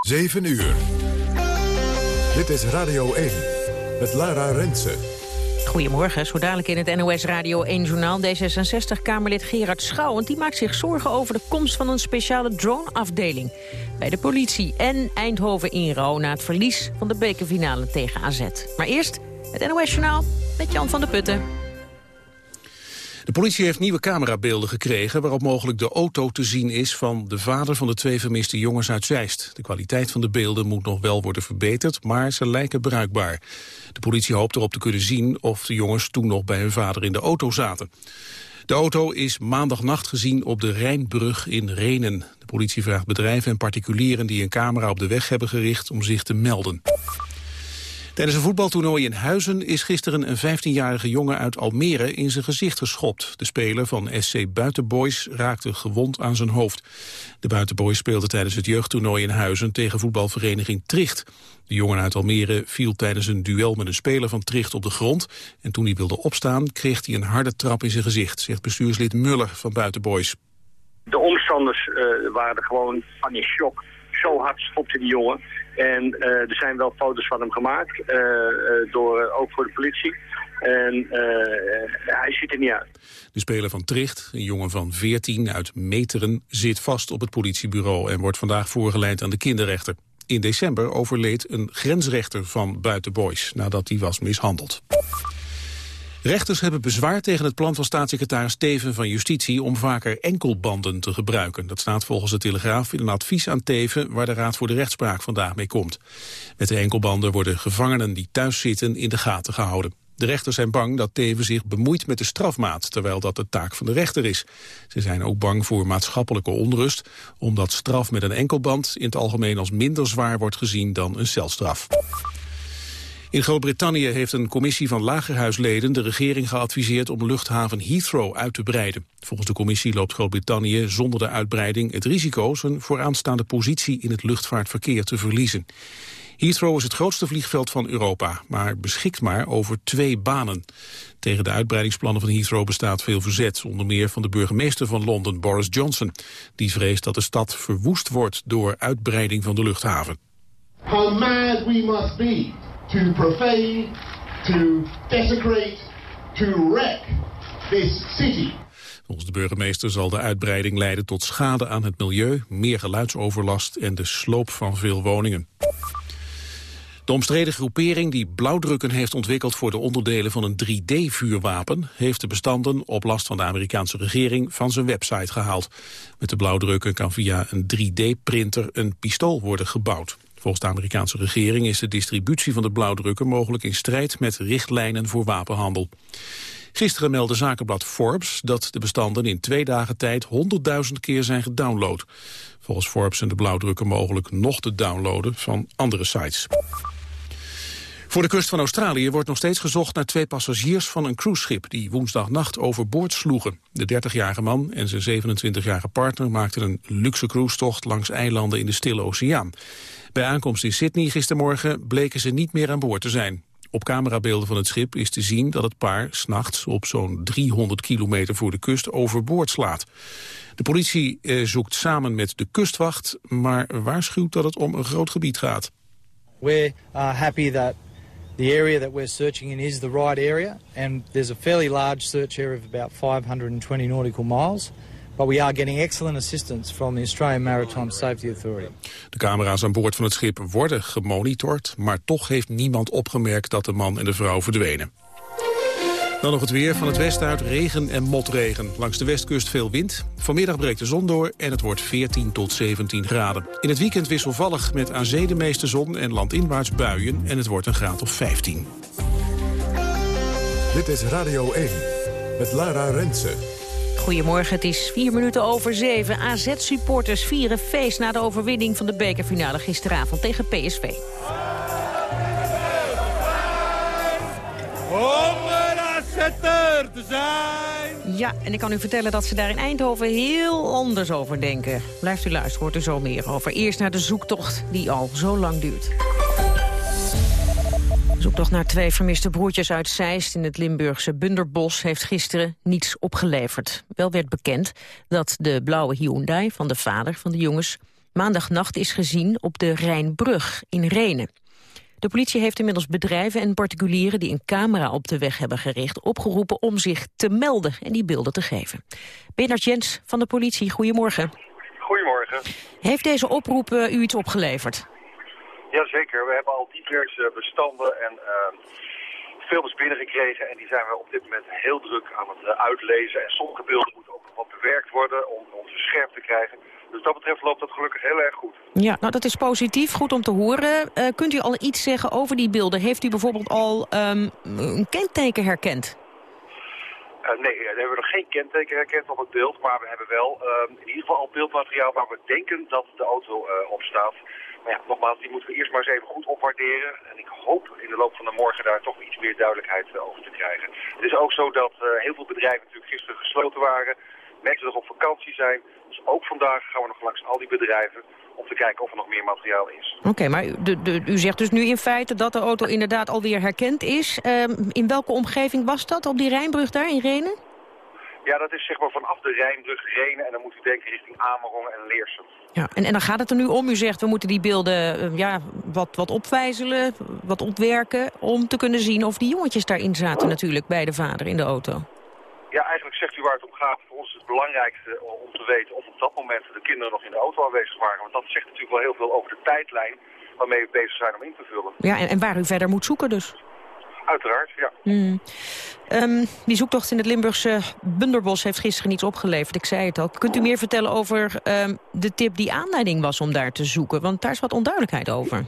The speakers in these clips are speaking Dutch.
7 uur. Dit is Radio 1 met Lara Rensen. Goedemorgen, zo dadelijk in het NOS Radio 1-journaal... D66-Kamerlid Gerard Schouwend die maakt zich zorgen over de komst van een speciale droneafdeling bij de politie en Eindhoven in na het verlies van de bekerfinale tegen AZ. Maar eerst het NOS-journaal met Jan van der Putten. De politie heeft nieuwe camerabeelden gekregen... waarop mogelijk de auto te zien is van de vader van de twee vermiste jongens uit Zeist. De kwaliteit van de beelden moet nog wel worden verbeterd, maar ze lijken bruikbaar. De politie hoopt erop te kunnen zien of de jongens toen nog bij hun vader in de auto zaten. De auto is maandagnacht gezien op de Rijnbrug in Renen. De politie vraagt bedrijven en particulieren die een camera op de weg hebben gericht om zich te melden. Tijdens een voetbaltoernooi in Huizen is gisteren een 15-jarige jongen uit Almere in zijn gezicht geschopt. De speler van SC Buitenboys raakte gewond aan zijn hoofd. De Buitenboys speelde tijdens het jeugdtoernooi in Huizen tegen voetbalvereniging Tricht. De jongen uit Almere viel tijdens een duel met een speler van Tricht op de grond. En toen hij wilde opstaan kreeg hij een harde trap in zijn gezicht, zegt bestuurslid Muller van Buitenboys. De omstanders uh, waren gewoon van in shock. Zo hard schopte die jongen. En uh, er zijn wel foto's van hem gemaakt, uh, door, ook voor de politie. En hij ziet er niet uit. De speler van Tricht, een jongen van 14 uit Meteren, zit vast op het politiebureau en wordt vandaag voorgeleid aan de kinderrechter. In december overleed een grensrechter van Buitenboys nadat hij was mishandeld. Rechters hebben bezwaar tegen het plan van staatssecretaris Teven van Justitie om vaker enkelbanden te gebruiken. Dat staat volgens de Telegraaf in een advies aan Teven waar de Raad voor de Rechtspraak vandaag mee komt. Met de enkelbanden worden gevangenen die thuis zitten in de gaten gehouden. De rechters zijn bang dat Teven zich bemoeit met de strafmaat, terwijl dat de taak van de rechter is. Ze zijn ook bang voor maatschappelijke onrust, omdat straf met een enkelband in het algemeen als minder zwaar wordt gezien dan een celstraf. In Groot-Brittannië heeft een commissie van lagerhuisleden de regering geadviseerd om luchthaven Heathrow uit te breiden. Volgens de commissie loopt Groot-Brittannië zonder de uitbreiding het risico zijn vooraanstaande positie in het luchtvaartverkeer te verliezen. Heathrow is het grootste vliegveld van Europa, maar beschikt maar over twee banen. Tegen de uitbreidingsplannen van Heathrow bestaat veel verzet, onder meer van de burgemeester van Londen, Boris Johnson. Die vreest dat de stad verwoest wordt door uitbreiding van de luchthaven. How mad we must be to profane, to desecrate, to wreck this city. Volgens de burgemeester zal de uitbreiding leiden tot schade aan het milieu, meer geluidsoverlast en de sloop van veel woningen. De omstreden groepering die blauwdrukken heeft ontwikkeld voor de onderdelen van een 3D-vuurwapen... heeft de bestanden op last van de Amerikaanse regering van zijn website gehaald. Met de blauwdrukken kan via een 3D-printer een pistool worden gebouwd. Volgens de Amerikaanse regering is de distributie van de blauwdrukken mogelijk in strijd met richtlijnen voor wapenhandel. Gisteren meldde zakenblad Forbes dat de bestanden in twee dagen tijd 100.000 keer zijn gedownload. Volgens Forbes zijn de blauwdrukken mogelijk nog te downloaden van andere sites. Voor de kust van Australië wordt nog steeds gezocht naar twee passagiers van een cruiseschip die woensdagnacht overboord sloegen. De 30-jarige man en zijn 27-jarige partner maakten een luxe cruisetocht langs eilanden in de Stille Oceaan. Bij aankomst in Sydney gistermorgen bleken ze niet meer aan boord te zijn. Op camerabeelden van het schip is te zien dat het paar s'nachts op zo'n 300 kilometer voor de kust overboord slaat. De politie eh, zoekt samen met de kustwacht, maar waarschuwt dat het om een groot gebied gaat. We're uh, happy that the area that we're searching in is the right area and there's a fairly large search area of about 520 nautical miles. But we are getting excellent assistance from the Australian Maritime Safety Authority. De camera's aan boord van het schip worden gemonitord, maar toch heeft niemand opgemerkt dat de man en de vrouw verdwenen. Dan nog het weer. Van het westen uit regen en motregen. Langs de westkust veel wind. Vanmiddag breekt de zon door en het wordt 14 tot 17 graden. In het weekend wisselvallig met aan zee de meeste zon en landinwaarts buien. En het wordt een graad of 15. Dit is Radio 1 met Lara Rensen. Goedemorgen, het is vier minuten over zeven. AZ-supporters vieren feest na de overwinning van de bekerfinale gisteravond tegen PSV. Om een AZ'er te zijn! Ja, en ik kan u vertellen dat ze daar in Eindhoven heel anders over denken. Blijft u luisteren, hoort er zo meer over. Eerst naar de zoektocht die al zo lang duurt. Zoektocht naar twee vermiste broertjes uit Zeist in het Limburgse Bunderbos heeft gisteren niets opgeleverd. Wel werd bekend dat de blauwe Hyundai van de vader van de jongens maandagnacht is gezien op de Rijnbrug in Renen. De politie heeft inmiddels bedrijven en particulieren die een camera op de weg hebben gericht opgeroepen om zich te melden en die beelden te geven. Bernard Jens van de politie, goedemorgen. Goedemorgen. Heeft deze oproep uh, u iets opgeleverd? Jazeker, we hebben al diverse bestanden en films binnengekregen en die zijn we op dit moment heel druk aan het uh, uitlezen. En sommige beelden moeten ook nog wat bewerkt worden om ons scherp te krijgen. Dus dat betreft loopt dat gelukkig heel erg goed. Ja, nou dat is positief, goed om te horen. Uh, kunt u al iets zeggen over die beelden? Heeft u bijvoorbeeld al um, een kenteken herkend? Uh, nee, we hebben nog geen kenteken herkend op het beeld, maar we hebben wel uh, in ieder geval al beeldmateriaal waar we denken dat de auto uh, op staat. Maar ja, nogmaals, die moeten we eerst maar eens even goed opwaarderen. En ik hoop in de loop van de morgen daar toch iets meer duidelijkheid over te krijgen. Het is ook zo dat heel veel bedrijven natuurlijk gisteren gesloten waren mensen nog op vakantie zijn. Dus ook vandaag gaan we nog langs al die bedrijven om te kijken of er nog meer materiaal is. Oké, maar de, de, u zegt dus nu in feite dat de auto inderdaad alweer herkend is. Um, in welke omgeving was dat, op die Rijnbrug daar in Renen? Ja, dat is zeg maar vanaf de Rijnbrug Renen en dan moet u denken richting Amerongen en Leersum. Ja, en, en dan gaat het er nu om, u zegt we moeten die beelden uh, ja, wat, wat opwijzelen, wat opwerken... om te kunnen zien of die jongetjes daarin zaten natuurlijk bij de vader in de auto. Ja, eigenlijk zegt u waar het om gaat. Voor ons is het belangrijkste om te weten of op dat moment de kinderen nog in de auto aanwezig waren. Want dat zegt natuurlijk wel heel veel over de tijdlijn waarmee we bezig zijn om in te vullen. Ja, en, en waar u verder moet zoeken dus? Uiteraard, ja. Mm. Um, die zoektocht in het Limburgse Bunderbos heeft gisteren niets opgeleverd. Ik zei het al. Kunt u meer vertellen over um, de tip die aanleiding was om daar te zoeken? Want daar is wat onduidelijkheid over. Uh,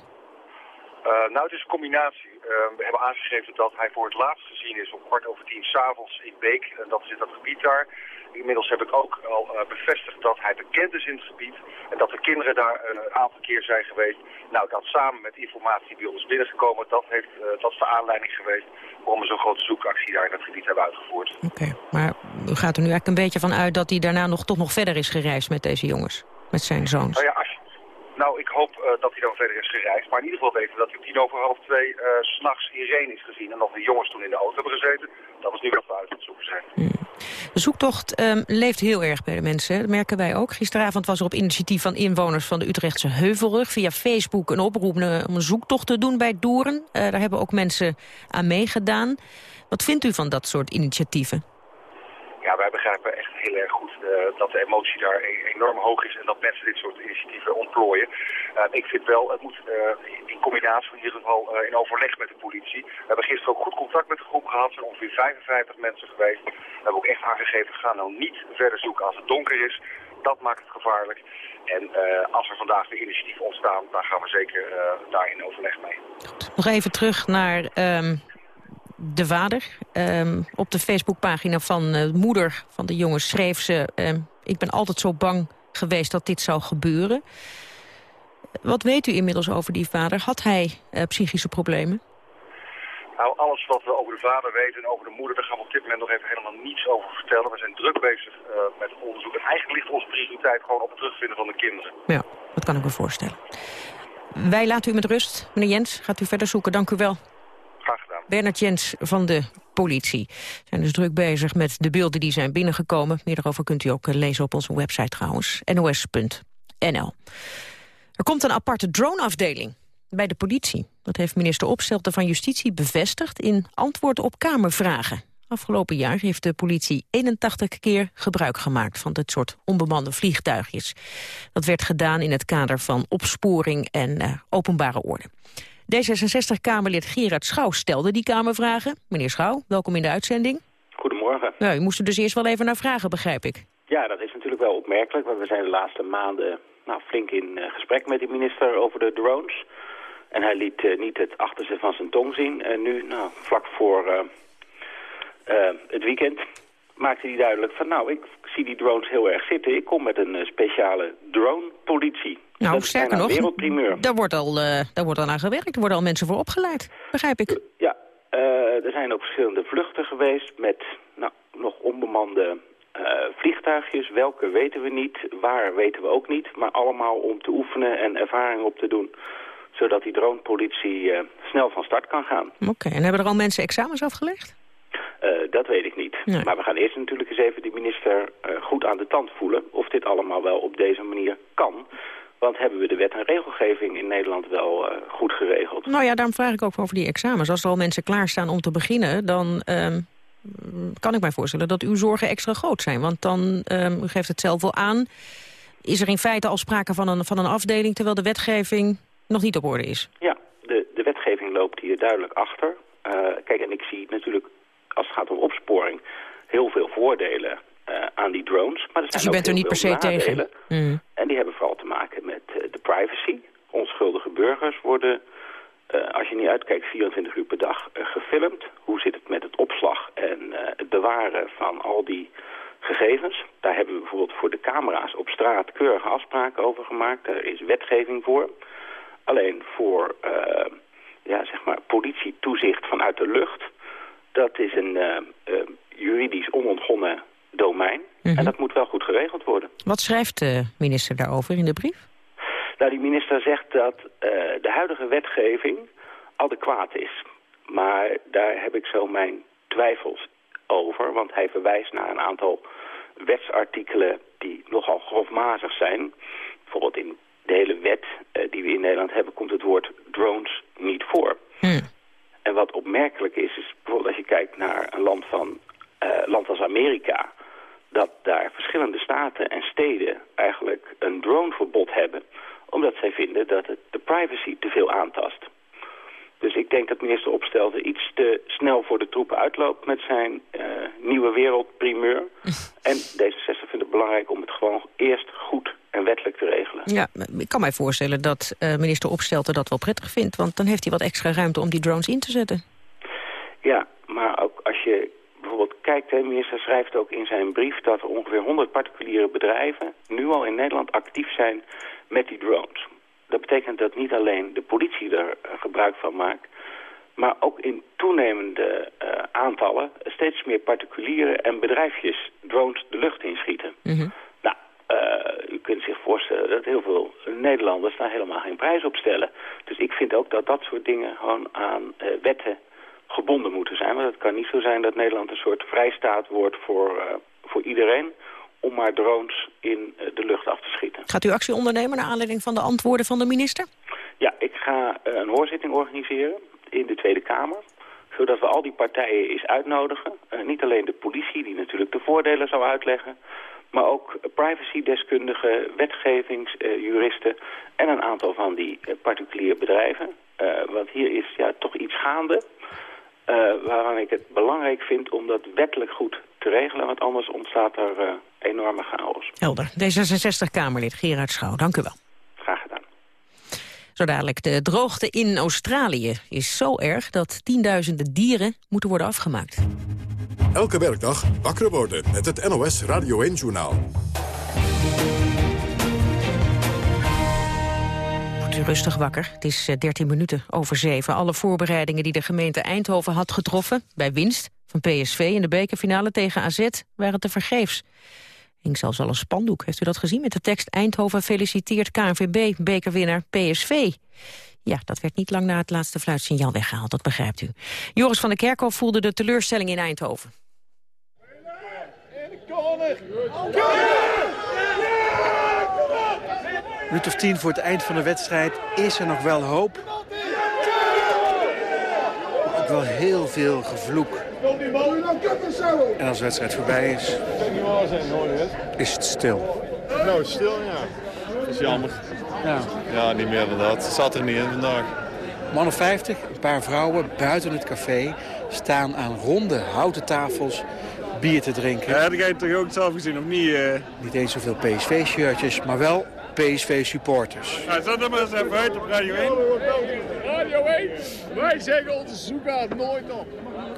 nou, het is een combinatie. Uh, we hebben aangegeven dat hij voor het laatst gezien is om kwart over tien s'avonds in Beek. En dat is in dat gebied daar. Inmiddels heb ik ook al uh, bevestigd dat hij bekend is in het gebied. En dat de kinderen daar een aantal keer zijn geweest. Nou, dat samen met informatie die bij ons binnengekomen, dat, heeft, dat is de aanleiding geweest waarom we zo'n grote zoekactie daar in het gebied hebben uitgevoerd. Oké, okay, maar u gaat er nu eigenlijk een beetje van uit dat hij daarna nog, toch nog verder is gereisd met deze jongens? Met zijn zoons? Nou ja, als je, nou, ik hoop uh, dat hij dan verder is gereisd. Maar in ieder geval weten we dat hij tien over half twee uh, s'nachts in Reen is gezien. En dat de jongens toen in de auto hebben gezeten. Dat is nu wat we uit het zoeken zijn. Hmm. De zoektocht um, leeft heel erg bij de mensen. Dat merken wij ook. Gisteravond was er op initiatief van inwoners van de Utrechtse Heuvelrug... via Facebook een oproep om een zoektocht te doen bij Doeren. Uh, daar hebben ook mensen aan meegedaan. Wat vindt u van dat soort initiatieven? Ja, wij begrijpen echt heel erg goed dat de emotie daar e enorm hoog is en dat mensen dit soort initiatieven ontplooien. Uh, ik vind wel, het moet uh, in combinatie in ieder geval in overleg met de politie. We hebben gisteren ook goed contact met de groep gehad, er zijn ongeveer 55 mensen geweest. We hebben ook echt aangegeven, ga nou niet verder zoeken als het donker is. Dat maakt het gevaarlijk. En als er vandaag weer initiatieven ontstaan, dan gaan we zeker daar in overleg mee. Goed. Nog even terug naar... Um de vader. Um, op de Facebookpagina van uh, de moeder van de jongen schreef ze... Um, ik ben altijd zo bang geweest dat dit zou gebeuren. Wat weet u inmiddels over die vader? Had hij uh, psychische problemen? Nou, alles wat we over de vader weten en over de moeder... daar gaan we op dit moment nog even helemaal niets over vertellen. We zijn druk bezig uh, met het onderzoek. En eigenlijk ligt onze prioriteit gewoon op het terugvinden van de kinderen. Ja, dat kan ik me voorstellen. Wij laten u met rust. Meneer Jens, gaat u verder zoeken. Dank u wel. Bernard Jens van de politie. We zijn dus druk bezig met de beelden die zijn binnengekomen. Meer daarover kunt u ook eh, lezen op onze website trouwens, nos.nl. Er komt een aparte droneafdeling bij de politie. Dat heeft minister Opstelten van Justitie bevestigd in antwoord op Kamervragen. Afgelopen jaar heeft de politie 81 keer gebruik gemaakt van dit soort onbemande vliegtuigjes. Dat werd gedaan in het kader van opsporing en uh, openbare orde. D66-Kamerlid Gerard Schouw stelde die Kamervragen. Meneer Schouw, welkom in de uitzending. Goedemorgen. Nou, u moest er dus eerst wel even naar vragen, begrijp ik. Ja, dat is natuurlijk wel opmerkelijk, want we zijn de laatste maanden nou, flink in uh, gesprek met de minister over de drones. En hij liet uh, niet het achterste van zijn tong zien. En nu, nou, vlak voor uh, het weekend, maakte hij duidelijk van... nou, ik zie die drones heel erg zitten. Ik kom met een speciale drone-politie. Nou, dat sterker nog, daar wordt, al, uh, daar wordt al aan gewerkt. Er worden al mensen voor opgeleid, begrijp ik. Ja, uh, er zijn ook verschillende vluchten geweest met nou, nog onbemande uh, vliegtuigjes. Welke weten we niet, waar weten we ook niet. Maar allemaal om te oefenen en ervaring op te doen. Zodat die dronepolitie snel van start kan gaan. Oké, okay, en hebben er al mensen examens afgelegd? dat weet ik niet. Nee. Maar we gaan eerst natuurlijk eens even die minister goed aan de tand voelen... of dit allemaal wel op deze manier kan... Want hebben we de wet en regelgeving in Nederland wel uh, goed geregeld? Nou ja, daarom vraag ik ook over die examens. Als er al mensen klaarstaan om te beginnen, dan um, kan ik mij voorstellen dat uw zorgen extra groot zijn. Want dan, um, u geeft het zelf wel aan, is er in feite al sprake van een, van een afdeling... terwijl de wetgeving nog niet op orde is. Ja, de, de wetgeving loopt hier duidelijk achter. Uh, kijk, en ik zie natuurlijk, als het gaat om opsporing, heel veel voordelen aan die drones. Maar er dus u bent er niet per se tegen? Mm. En die hebben vooral te maken met uh, de privacy. Onschuldige burgers worden, uh, als je niet uitkijkt, 24 uur per dag gefilmd. Hoe zit het met het opslag en het bewaren van al die gegevens? Daar hebben we bijvoorbeeld voor de camera's op straat keurige afspraken over gemaakt. Daar is wetgeving voor. Alleen voor ja, zeg maar politietoezicht vanuit de lucht... dat is een juridisch onontgonnen domein. -hmm. En dat moet wel goed geregeld worden. Wat schrijft de minister daarover in de brief? Nou, die minister zegt dat uh, de huidige wetgeving adequaat is. Maar daar heb ik zo mijn twijfels over. Want hij verwijst naar een aantal wetsartikelen die nogal grofmazig zijn. Bijvoorbeeld in de hele wet uh, die we in Nederland hebben... komt het woord drones niet voor. Hmm. En wat opmerkelijk is, is bijvoorbeeld als je kijkt naar een land, van, uh, land als Amerika dat daar verschillende staten en steden eigenlijk een droneverbod hebben... omdat zij vinden dat het de privacy te veel aantast. Dus ik denk dat minister Opstelten iets te snel voor de troepen uitloopt... met zijn uh, nieuwe wereldprimeur. en D66 vindt het belangrijk om het gewoon eerst goed en wettelijk te regelen. Ja, ik kan mij voorstellen dat uh, minister Opstelten dat wel prettig vindt... want dan heeft hij wat extra ruimte om die drones in te zetten. Ja, maar ook als je bijvoorbeeld kijkt, de minister schrijft ook in zijn brief dat er ongeveer 100 particuliere bedrijven nu al in Nederland actief zijn met die drones. Dat betekent dat niet alleen de politie er uh, gebruik van maakt, maar ook in toenemende uh, aantallen steeds meer particulieren en bedrijfjes drones de lucht inschieten. Mm -hmm. Uh, u kunt zich voorstellen dat heel veel Nederlanders daar helemaal geen prijs op stellen. Dus ik vind ook dat dat soort dingen gewoon aan wetten gebonden moeten zijn. Want het kan niet zo zijn dat Nederland een soort vrijstaat wordt voor, uh, voor iedereen om maar drones in de lucht af te schieten. Gaat u actie ondernemen naar aanleiding van de antwoorden van de minister? Ja, ik ga een hoorzitting organiseren in de Tweede Kamer zodat we al die partijen eens uitnodigen. Uh, niet alleen de politie, die natuurlijk de voordelen zou uitleggen... maar ook privacydeskundigen, wetgevingsjuristen... en een aantal van die particuliere bedrijven. want hier is ja, toch iets gaande... Uh, waarvan ik het belangrijk vind om dat wettelijk goed te regelen. Want anders ontstaat er enorme chaos. Helder. D66-Kamerlid Gerard Schouw, dank u wel. Graag gedaan. Zo dadelijk, de droogte in Australië is zo erg dat tienduizenden dieren moeten worden afgemaakt. Elke werkdag wakker worden met het NOS Radio 1-journaal. rustig wakker. Het is 13 minuten over 7. Alle voorbereidingen die de gemeente Eindhoven had getroffen... bij winst van PSV in de bekerfinale tegen AZ waren te vergeefs. hing zelfs al een spandoek. Heeft u dat gezien met de tekst Eindhoven feliciteert KNVB, bekerwinnaar PSV? Ja, dat werd niet lang na het laatste fluitsignaal weggehaald, dat begrijpt u. Joris van der Kerkhoff voelde de teleurstelling in Eindhoven. Minuut of tien voor het eind van de wedstrijd is er nog wel hoop. Maar ook wel heel veel gevloek. En als de wedstrijd voorbij is, is het stil. Nou, stil, ja. Dat is jammer. Ja. Ja, niet meer dan dat. Het zat er niet in vandaag. Man of 50, een paar vrouwen buiten het café... staan aan ronde houten tafels bier te drinken. Ja, dat heb je toch ook zelf gezien, of niet? Uh... Niet eens zoveel PSV-shirtjes, maar wel PSV-supporters. Ja, zet er maar eens even uit op Radio 1. Radio 1, wij zeggen onze zoekkaart nooit op.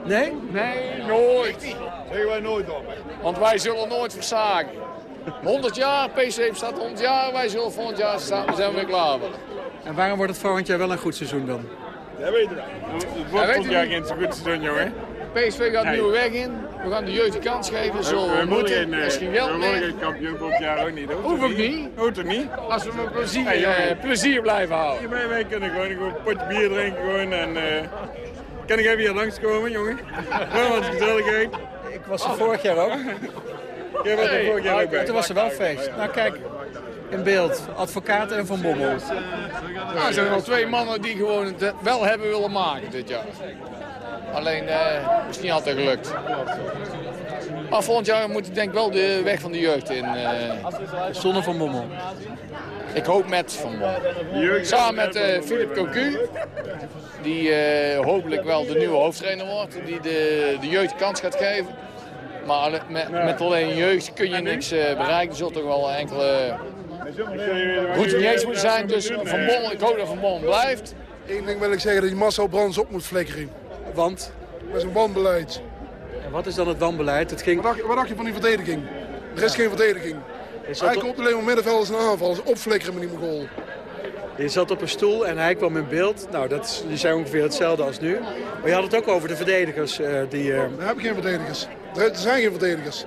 Nee? Nee, nooit. Zeggen wij nooit op. Want wij zullen nooit versagen. 100 jaar, PSV bestaat 100 jaar, wij zullen volgend jaar staan, we zijn weer klaar voor. En waarom wordt het volgend jaar wel een goed seizoen dan? Dat weten wij. Het wordt volgend jaar geen zo goed seizoen, jongen. PSV gaat nieuwe weg in. We gaan de jeugd de kans geven. Zo we, we moeten. Geen, is geen geld we geen kampioen volgend jaar ook niet. Hoeft Hoef ik niet. Hoeft er niet. Als we met plezier, hey, uh, plezier blijven houden. Wij, wij kunnen gewoon, gewoon een potje bier drinken gewoon en... Uh, kan ik even hier langskomen, jongen? Gewoon wat gezelligheid. Ik was er vorig jaar ook. Jij was er vorig jaar ook bij. Toen was er wel feest. Nou kijk, in beeld. Advocaat en Van Bommel. Nou, er zijn wel twee mannen die gewoon het wel hebben willen maken dit jaar. Alleen, uh, is niet altijd gelukt. Maar volgend jaar moet ik denk wel de weg van de jeugd in. Uh... Zonder Van Bommel. Ik hoop met Van Bommel. Samen met uh, Philip Cocu. Die uh, hopelijk wel de nieuwe hoofdtrainer wordt. Die de, de jeugd kans gaat geven. Maar met, met alleen jeugd kun je niks bereiken. Er zullen toch wel enkele routiniers moeten zijn. Dus Van Bommel, ik hoop dat Van Bommel blijft. Eén ding wil ik zeggen, dat je Marcel Brands op moet flikkeren. Want? Met zijn wanbeleid. En wat is dan het wanbeleid? Het ging... wat, dacht, wat dacht je van die verdediging? Er is geen verdediging. Hij komt alleen maar middenvelders en aanvallers. Opflikkeren met die Mogol. Je zat op een stoel en hij kwam in beeld. Nou, dat is, die zijn ongeveer hetzelfde als nu. Maar je had het ook over de verdedigers. Uh, die, uh... We hebben geen verdedigers. Er zijn geen verdedigers.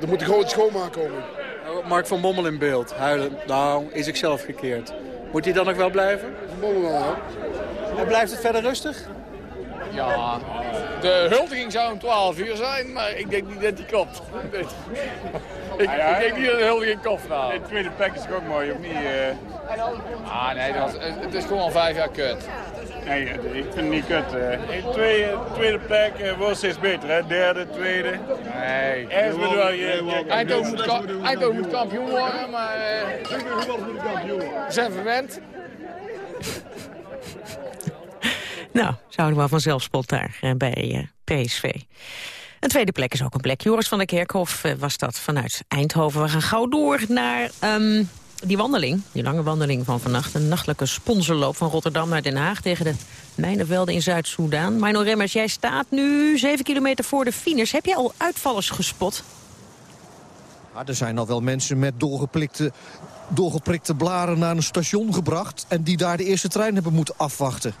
Er moet een grote schoonmaak komen. Mark van Bommel in beeld. Huilen. Nou, is ik zelf gekeerd. Moet hij dan nog wel blijven? Van Bommel wel, ja. En blijft het verder rustig? Ja, de huldiging zou om 12 uur zijn, maar ik denk niet dat die komt. ik, ik, denk niet dat de huldiging komt. Nou. Het tweede plek is ook mooi, of niet? Uh... Ah nee, dat was, het is gewoon al vijf jaar kut. Nee, ik vind het niet kut. Uh. Tweede, tweede plek uh, wordt steeds beter, hè? Derde, tweede. Nee. Eerst bedoel je... Eindhoven, moet, ka Eindhoven moet kampioen worden, maar... We zijn verwend. Nou, zouden we vanzelf spot daar eh, bij eh, PSV. Een tweede plek is ook een plek. Joris van der Kerkhof eh, was dat vanuit Eindhoven. We gaan gauw door naar um, die wandeling, die lange wandeling van vannacht. Een nachtelijke sponsorloop van Rotterdam naar Den Haag... tegen de mijnenvelden in Zuid-Soedan. Mino Remmers, jij staat nu zeven kilometer voor de finish. Heb jij al uitvallers gespot? Ja, er zijn al wel mensen met doorgeprikte blaren naar een station gebracht... en die daar de eerste trein hebben moeten afwachten.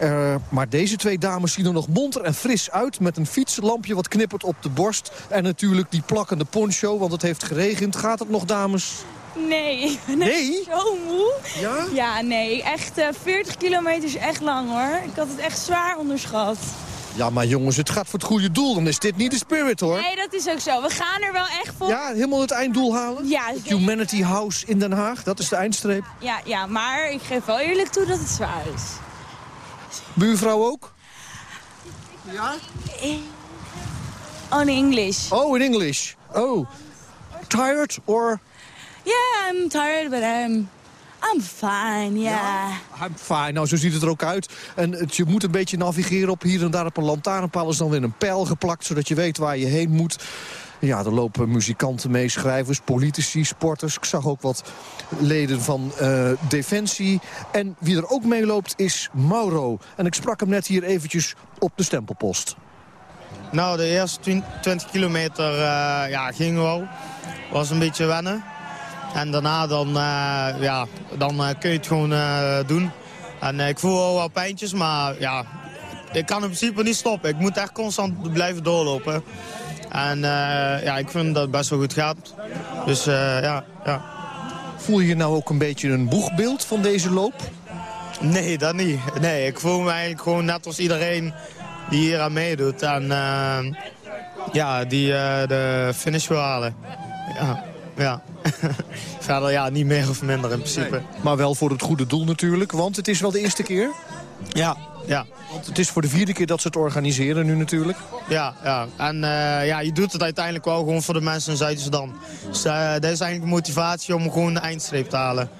Uh, maar deze twee dames zien er nog monter en fris uit... met een fietslampje wat knippert op de borst. En natuurlijk die plakkende poncho, want het heeft geregend. Gaat het nog, dames? Nee, ik ben nee? zo moe. Ja? Ja, nee. Echt uh, 40 kilometer is echt lang, hoor. Ik had het echt zwaar onderschat. Ja, maar jongens, het gaat voor het goede doel. Dan is dit niet de spirit, hoor. Nee, dat is ook zo. We gaan er wel echt voor. Ja, helemaal het einddoel halen? Ja. Humanity House in Den Haag, dat is de eindstreep. Ja, ja, maar ik geef wel eerlijk toe dat het zwaar is. Buurvrouw ook? Ja? Oh, in English. Oh, in English. Oh. Tired or? Yeah, I'm tired, but I'm... I'm fine, yeah. ja. I'm fine. Nou, zo ziet het er ook uit. En het, je moet een beetje navigeren op hier en daar op een lantaarnpaal. is dan weer een pijl geplakt, zodat je weet waar je heen moet. Ja, er lopen muzikanten mee, schrijvers, politici, sporters. Ik zag ook wat leden van uh, Defensie. En wie er ook meeloopt is Mauro. En ik sprak hem net hier eventjes op de stempelpost. Nou, de eerste 20 kilometer uh, ja, ging wel. Was een beetje wennen. En daarna dan, uh, ja, dan kun je het gewoon doen. En ik voel wel wat pijntjes, maar ja, ik kan in principe niet stoppen. Ik moet echt constant blijven doorlopen. En uh, ja, ik vind dat het best wel goed gaat. Dus uh, ja, ja. Voel je nou ook een beetje een boegbeeld van deze loop? Nee, dat niet. Nee, ik voel me eigenlijk gewoon net als iedereen die hier aan meedoet. En uh, ja, die de finish wil halen. Ja, ja. Verder ja, niet meer of minder in principe. Nee, maar wel voor het goede doel natuurlijk, want het is wel de eerste keer. Ja, ja. Want het is voor de vierde keer dat ze het organiseren nu natuurlijk. Ja, ja. en uh, ja, je doet het uiteindelijk wel gewoon voor de mensen in Zuid-Sudan. Dus uh, dat is eigenlijk de motivatie om gewoon de eindstreep te halen.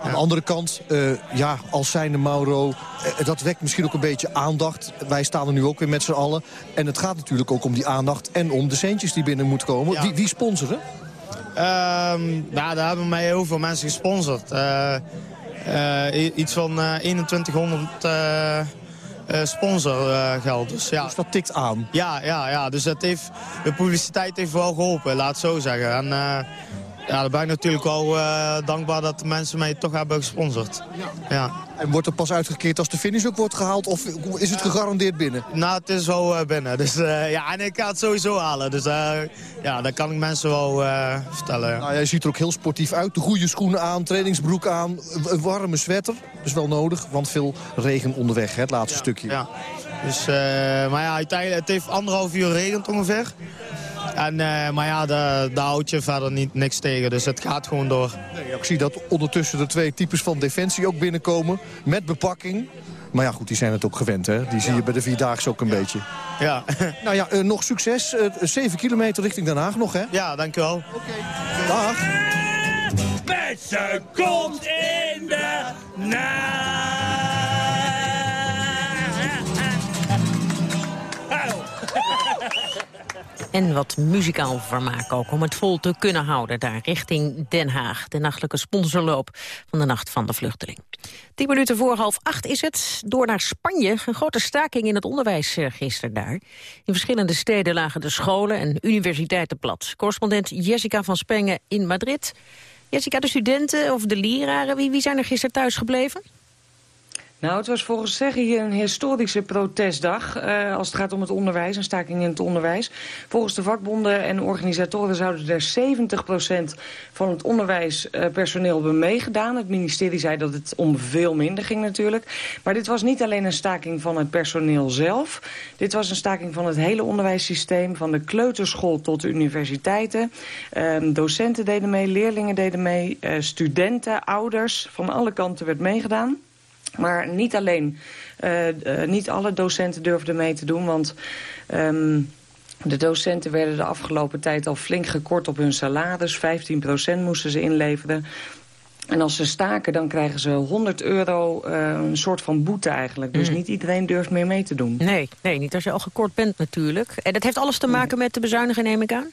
Aan de andere kant, uh, ja, als zijnde Mauro, uh, dat wekt misschien ook een beetje aandacht. Wij staan er nu ook weer met z'n allen. En het gaat natuurlijk ook om die aandacht en om de centjes die binnen moeten komen. Ja. Wie, wie sponsoren? Um, ja, daar hebben mij heel veel mensen gesponsord. Uh, iets van 2100 uh, sponsorgeld. dus, ja. dus dat tikt aan? Ja, ja, ja. dus dat heeft, de publiciteit heeft wel geholpen, laat het zo zeggen. En uh, ja, daar ben ik natuurlijk wel uh, dankbaar dat de mensen mij toch hebben gesponsord. Ja. ja. En wordt er pas uitgekeerd als de finish ook wordt gehaald? Of is het gegarandeerd binnen? Nou, het is wel uh, binnen. Dus ja, en ik ga het sowieso halen. Dus ja, dat kan ik mensen wel vertellen. Nou, jij ziet er ook heel sportief uit. De goede schoenen aan, trainingsbroek aan, een warme sweater. Dat is wel nodig, want veel regen onderweg, hè, het laatste ja, stukje. Ja. Dus, maar ja, uiteindelijk, het heeft anderhalf uur regend ongeveer. En, maar ja, daar houd je verder niet, niks tegen. Dus het gaat gewoon door. Nee, ik zie dat ondertussen de twee types van Defensie ook binnenkomen. Met bepakking. Maar ja, goed, die zijn het ook gewend, hè? Die zie je bij de Vierdaagse ook een beetje. Ja. nou ja, nog succes. Uh, 7 kilometer richting Den Haag nog, hè? Ja, dankjewel. Oké. Okay. Dag. Met zijn kont in de En wat muzikaal vermaak ook om het vol te kunnen houden daar richting Den Haag. De nachtelijke sponsorloop van de Nacht van de Vluchteling. Tien minuten voor half acht is het. Door naar Spanje. Een grote staking in het onderwijs eh, gisteren daar. In verschillende steden lagen de scholen en universiteiten plat. Correspondent Jessica van Spengen in Madrid. Jessica, de studenten of de leraren, wie, wie zijn er gisteren thuis gebleven? Nou, het was volgens zeggen hier een historische protestdag uh, als het gaat om het onderwijs, een staking in het onderwijs. Volgens de vakbonden en organisatoren zouden er 70% van het onderwijspersoneel hebben meegedaan. Het ministerie zei dat het om veel minder ging natuurlijk. Maar dit was niet alleen een staking van het personeel zelf. Dit was een staking van het hele onderwijssysteem, van de kleuterschool tot de universiteiten. Uh, docenten deden mee, leerlingen deden mee, uh, studenten, ouders, van alle kanten werd meegedaan. Maar niet alleen, uh, uh, niet alle docenten durfden mee te doen, want... Um, de docenten werden de afgelopen tijd al flink gekort op hun salaris. 15% moesten ze inleveren. En als ze staken, dan krijgen ze 100 euro, uh, een soort van boete eigenlijk. Dus mm. niet iedereen durft meer mee te doen. Nee, nee, niet als je al gekort bent natuurlijk. En dat heeft alles te maken met de bezuinigen, neem ik aan?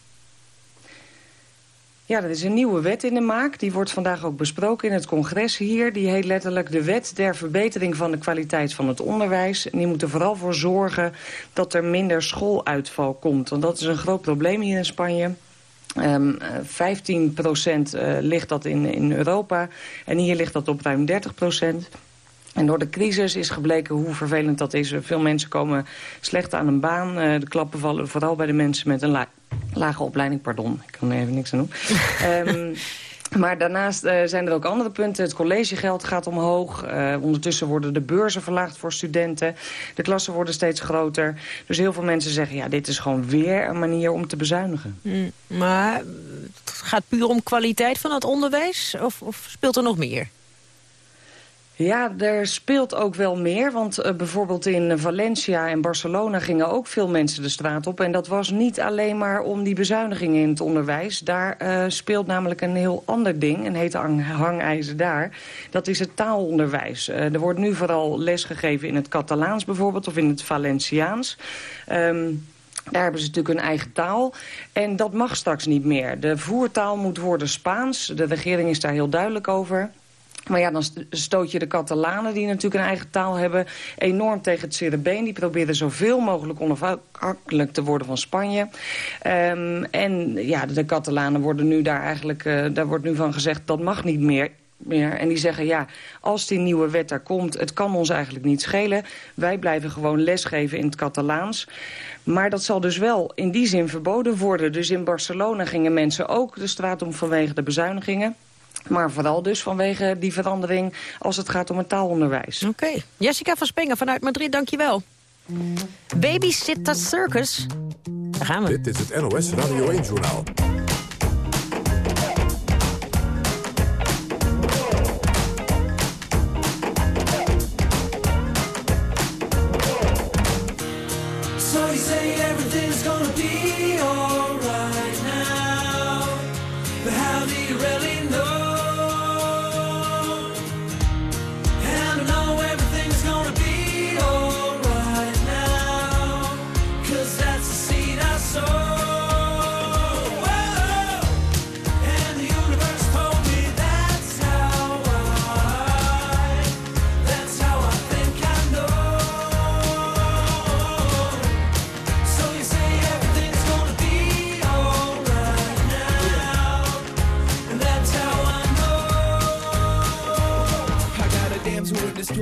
Ja, er is een nieuwe wet in de maak. Die wordt vandaag ook besproken in het congres hier. Die heet letterlijk de Wet der Verbetering van de Kwaliteit van het Onderwijs. En die moet er vooral voor zorgen dat er minder schooluitval komt. Want dat is een groot probleem hier in Spanje. Um, 15 procent uh, ligt dat in, in Europa en hier ligt dat op ruim 30 procent. En door de crisis is gebleken hoe vervelend dat is. Veel mensen komen slecht aan een baan. Uh, de klappen vallen vooral bij de mensen met een la lage opleiding. Pardon, ik kan er even niks aan doen. um, Maar daarnaast uh, zijn er ook andere punten. Het collegegeld gaat omhoog. Uh, ondertussen worden de beurzen verlaagd voor studenten. De klassen worden steeds groter. Dus heel veel mensen zeggen... ja, dit is gewoon weer een manier om te bezuinigen. Mm, maar het gaat puur om kwaliteit van het onderwijs? Of, of speelt er nog meer? Ja, er speelt ook wel meer. Want uh, bijvoorbeeld in Valencia en Barcelona gingen ook veel mensen de straat op. En dat was niet alleen maar om die bezuinigingen in het onderwijs. Daar uh, speelt namelijk een heel ander ding, een hete hangijzer daar. Dat is het taalonderwijs. Uh, er wordt nu vooral lesgegeven in het Catalaans bijvoorbeeld of in het Valenciaans. Um, daar hebben ze natuurlijk een eigen taal. En dat mag straks niet meer. De voertaal moet worden Spaans. De regering is daar heel duidelijk over. Maar ja, dan stoot je de Catalanen, die natuurlijk een eigen taal hebben... enorm tegen het cerebeen. Die proberen zoveel mogelijk onafhankelijk te worden van Spanje. Um, en ja, de Catalanen worden nu daar eigenlijk... Uh, daar wordt nu van gezegd, dat mag niet meer. Meer. En die zeggen, ja, als die nieuwe wet er komt... het kan ons eigenlijk niet schelen. Wij blijven gewoon lesgeven in het Catalaans. Maar dat zal dus wel in die zin verboden worden. Dus in Barcelona gingen mensen ook de straat om vanwege de bezuinigingen. Maar vooral dus vanwege die verandering als het gaat om het taalonderwijs. Oké. Okay. Jessica van Spengen vanuit Madrid, dankjewel. Babysitter Circus. Daar gaan we. Dit is het NOS Radio 1-journaal.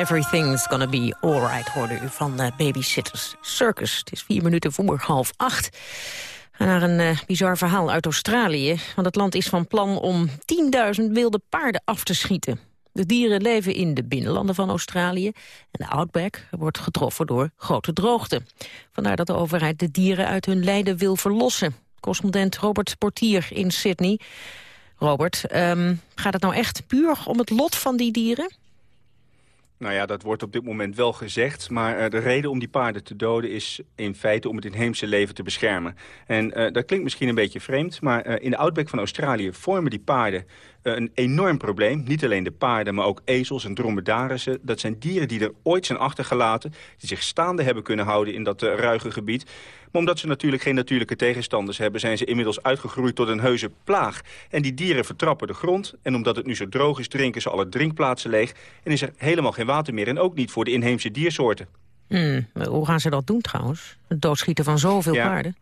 Everything's gonna be alright, hoorde u van uh, Babysitters Circus. Het is vier minuten voor half acht. En naar een uh, bizar verhaal uit Australië. Want het land is van plan om 10.000 wilde paarden af te schieten. De dieren leven in de binnenlanden van Australië. En de outback wordt getroffen door grote droogte. Vandaar dat de overheid de dieren uit hun lijden wil verlossen. Correspondent Robert Portier in Sydney. Robert, um, gaat het nou echt puur om het lot van die dieren? Nou ja, dat wordt op dit moment wel gezegd. Maar uh, de reden om die paarden te doden is in feite om het inheemse leven te beschermen. En uh, dat klinkt misschien een beetje vreemd, maar uh, in de outback van Australië vormen die paarden een enorm probleem. Niet alleen de paarden, maar ook ezels en dromedarissen. Dat zijn dieren die er ooit zijn achtergelaten, die zich staande hebben kunnen houden in dat ruige gebied. Maar omdat ze natuurlijk geen natuurlijke tegenstanders hebben... zijn ze inmiddels uitgegroeid tot een heuse plaag. En die dieren vertrappen de grond. En omdat het nu zo droog is, drinken ze alle drinkplaatsen leeg. En is er helemaal geen water meer. En ook niet voor de inheemse diersoorten. Hmm, hoe gaan ze dat doen trouwens? Het doodschieten van zoveel ja. paarden?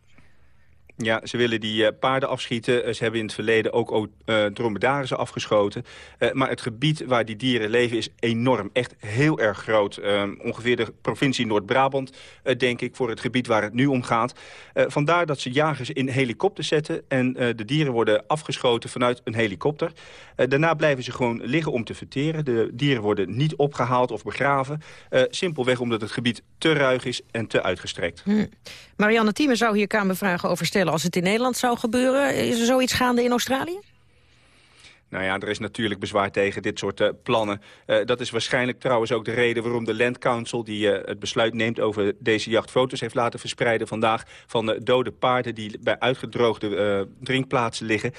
Ja, ze willen die uh, paarden afschieten. Uh, ze hebben in het verleden ook uh, dromedarissen afgeschoten. maar het gebied waar die dieren leven is enorm. Echt heel erg groot. Ongeveer de provincie Noord-Brabant, denk ik, voor het gebied waar het nu om gaat. vandaar dat ze jagers in helikopters zetten. En de dieren worden afgeschoten vanuit een helikopter. daarna blijven ze gewoon liggen om te verteren. De dieren worden niet opgehaald of begraven. simpelweg omdat het gebied te ruig is en te uitgestrekt. Hm. Marianne Thieme zou hier Kamervragen over stellen als het in Nederland zou gebeuren. Is er zoiets gaande in Australië? Nou ja, er is natuurlijk bezwaar tegen dit soort uh, plannen. Uh, dat is waarschijnlijk trouwens ook de reden waarom de Land Council... die uh, het besluit neemt over deze jacht foto's heeft laten verspreiden vandaag... van dode paarden die bij uitgedroogde drinkplaatsen liggen.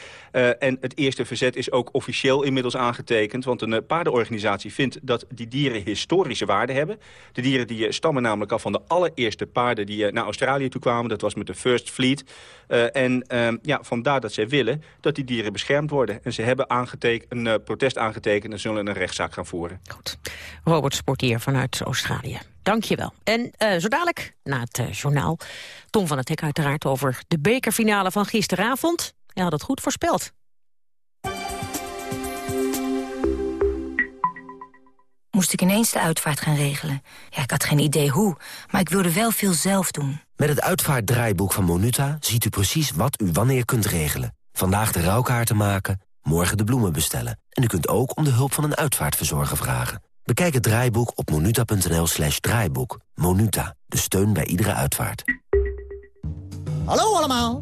en het eerste verzet is ook officieel inmiddels aangetekend... want een paardenorganisatie vindt dat die dieren historische waarde hebben. De dieren die stammen namelijk af van de allereerste paarden... die naar Australië toe kwamen. Dat was met de First Fleet. en ja, vandaar dat zij willen dat die dieren beschermd worden. En ze hebben een uh, protest aangetekend en zullen een rechtszaak gaan voeren. Goed. Robert Sportier vanuit Australië. Dank je wel. En uh, zo dadelijk, na het uh, journaal, Tom van het Hek uiteraard over de bekerfinale van gisteravond. Hij had het goed voorspeld. Moest ik ineens de uitvaart gaan regelen. Ja, ik had geen idee hoe, maar ik wilde wel veel zelf doen. Met het uitvaartdraaiboek van Monuta ziet u precies wat u wanneer kunt regelen. Vandaag de rouwkaarten maken, morgen de bloemen bestellen. En u kunt ook om de hulp van een uitvaartverzorger vragen. Bekijk het draaiboek op monuta.nl slash draaiboek. Monuta, de steun bij iedere uitvaart. Hallo allemaal!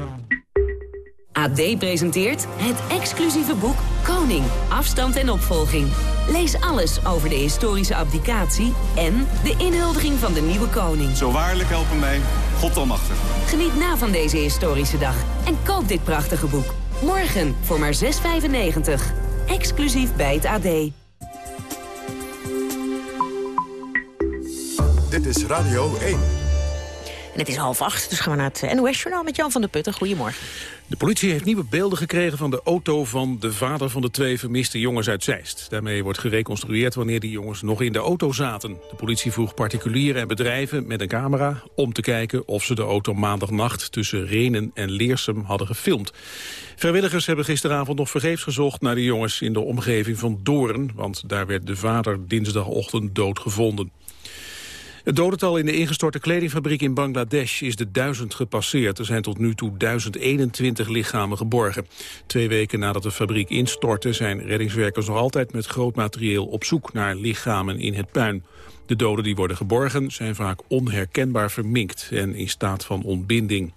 AD presenteert het exclusieve boek Koning, afstand en opvolging. Lees alles over de historische abdicatie en de inhuldiging van de nieuwe koning. Zo waarlijk helpen mij, God almachtig. Geniet na van deze historische dag en koop dit prachtige boek. Morgen voor maar 6,95. Exclusief bij het AD. Dit is Radio 1. En het is half acht, dus gaan we naar het NOS-journaal met Jan van der Putten. Goedemorgen. De politie heeft nieuwe beelden gekregen van de auto van de vader van de twee vermiste jongens uit Zeist. Daarmee wordt gereconstrueerd wanneer die jongens nog in de auto zaten. De politie vroeg particulieren en bedrijven met een camera om te kijken of ze de auto maandagnacht tussen Renen en Leersum hadden gefilmd. Vrijwilligers hebben gisteravond nog vergeefs gezocht naar de jongens in de omgeving van Doorn, want daar werd de vader dinsdagochtend dood gevonden. Het dodental in de ingestorte kledingfabriek in Bangladesh is de duizend gepasseerd. Er zijn tot nu toe 1021 lichamen geborgen. Twee weken nadat de fabriek instortte zijn reddingswerkers nog altijd met groot materieel op zoek naar lichamen in het puin. De doden die worden geborgen zijn vaak onherkenbaar verminkt en in staat van ontbinding.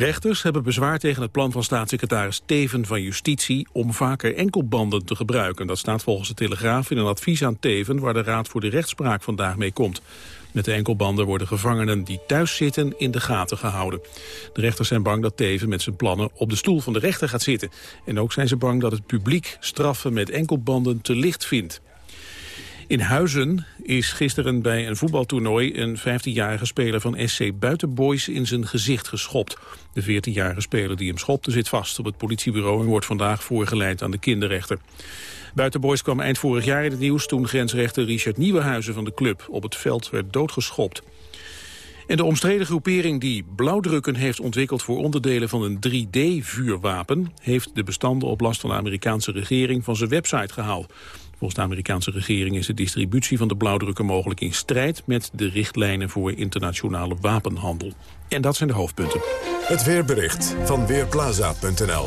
Rechters hebben bezwaar tegen het plan van staatssecretaris Teven van Justitie om vaker enkelbanden te gebruiken. Dat staat volgens de Telegraaf in een advies aan Teven waar de Raad voor de Rechtspraak vandaag mee komt. Met de enkelbanden worden gevangenen die thuis zitten in de gaten gehouden. De rechters zijn bang dat Teven met zijn plannen op de stoel van de rechter gaat zitten. En ook zijn ze bang dat het publiek straffen met enkelbanden te licht vindt. In Huizen is gisteren bij een voetbaltoernooi een 15-jarige speler van SC Buitenboys in zijn gezicht geschopt. De 14-jarige speler die hem schopte zit vast op het politiebureau en wordt vandaag voorgeleid aan de kinderrechter. Buitenboys kwam eind vorig jaar in het nieuws toen grensrechter Richard Nieuwenhuizen van de club op het veld werd doodgeschopt. En de omstreden groepering die blauwdrukken heeft ontwikkeld voor onderdelen van een 3D-vuurwapen... heeft de bestanden op last van de Amerikaanse regering van zijn website gehaald. Volgens de Amerikaanse regering is de distributie van de blauwdrukken mogelijk in strijd met de richtlijnen voor internationale wapenhandel. En dat zijn de hoofdpunten. Het weerbericht van Weerplaza.nl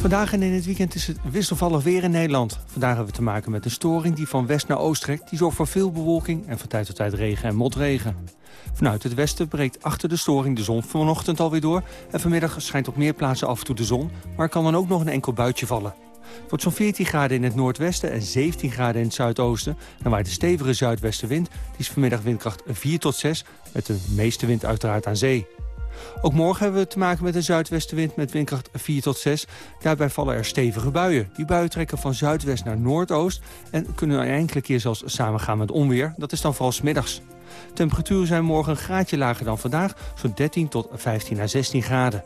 Vandaag en in het weekend is het wisselvallig weer in Nederland. Vandaag hebben we te maken met een storing die van west naar oost trekt. Die zorgt voor veel bewolking en van tijd tot tijd regen en motregen. Vanuit het westen breekt achter de storing de zon vanochtend alweer door. En vanmiddag schijnt op meer plaatsen af en toe de zon. Maar er kan dan ook nog een enkel buitje vallen. Het wordt zo'n 14 graden in het noordwesten en 17 graden in het zuidoosten. En waait de stevige zuidwestenwind. Die is vanmiddag windkracht 4 tot 6, met de meeste wind uiteraard aan zee. Ook morgen hebben we te maken met een zuidwestenwind met windkracht 4 tot 6. Daarbij vallen er stevige buien. Die buien trekken van zuidwest naar noordoost... en kunnen een enkele keer zelfs samengaan met onweer. Dat is dan vooral smiddags. Temperaturen zijn morgen een graadje lager dan vandaag, zo'n 13 tot 15 à 16 graden.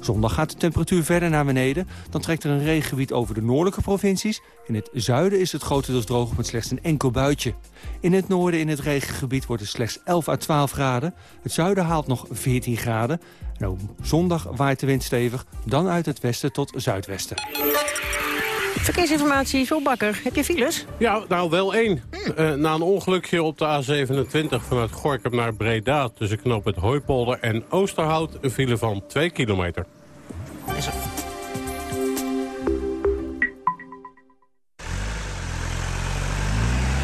Zondag gaat de temperatuur verder naar beneden. Dan trekt er een regengebied over de noordelijke provincies. In het zuiden is het grotendeels droog met slechts een enkel buitje. In het noorden in het regengebied wordt het slechts 11 à 12 graden. Het zuiden haalt nog 14 graden. En ook zondag waait de wind stevig, dan uit het westen tot zuidwesten. Verkeersinformatie, Joel Bakker. Heb je files? Ja, nou wel één. Uh, na een ongelukje op de A27 vanuit Gorkum naar Breda... tussen knoop het Hooipolder en Oosterhout... een file van 2 kilometer.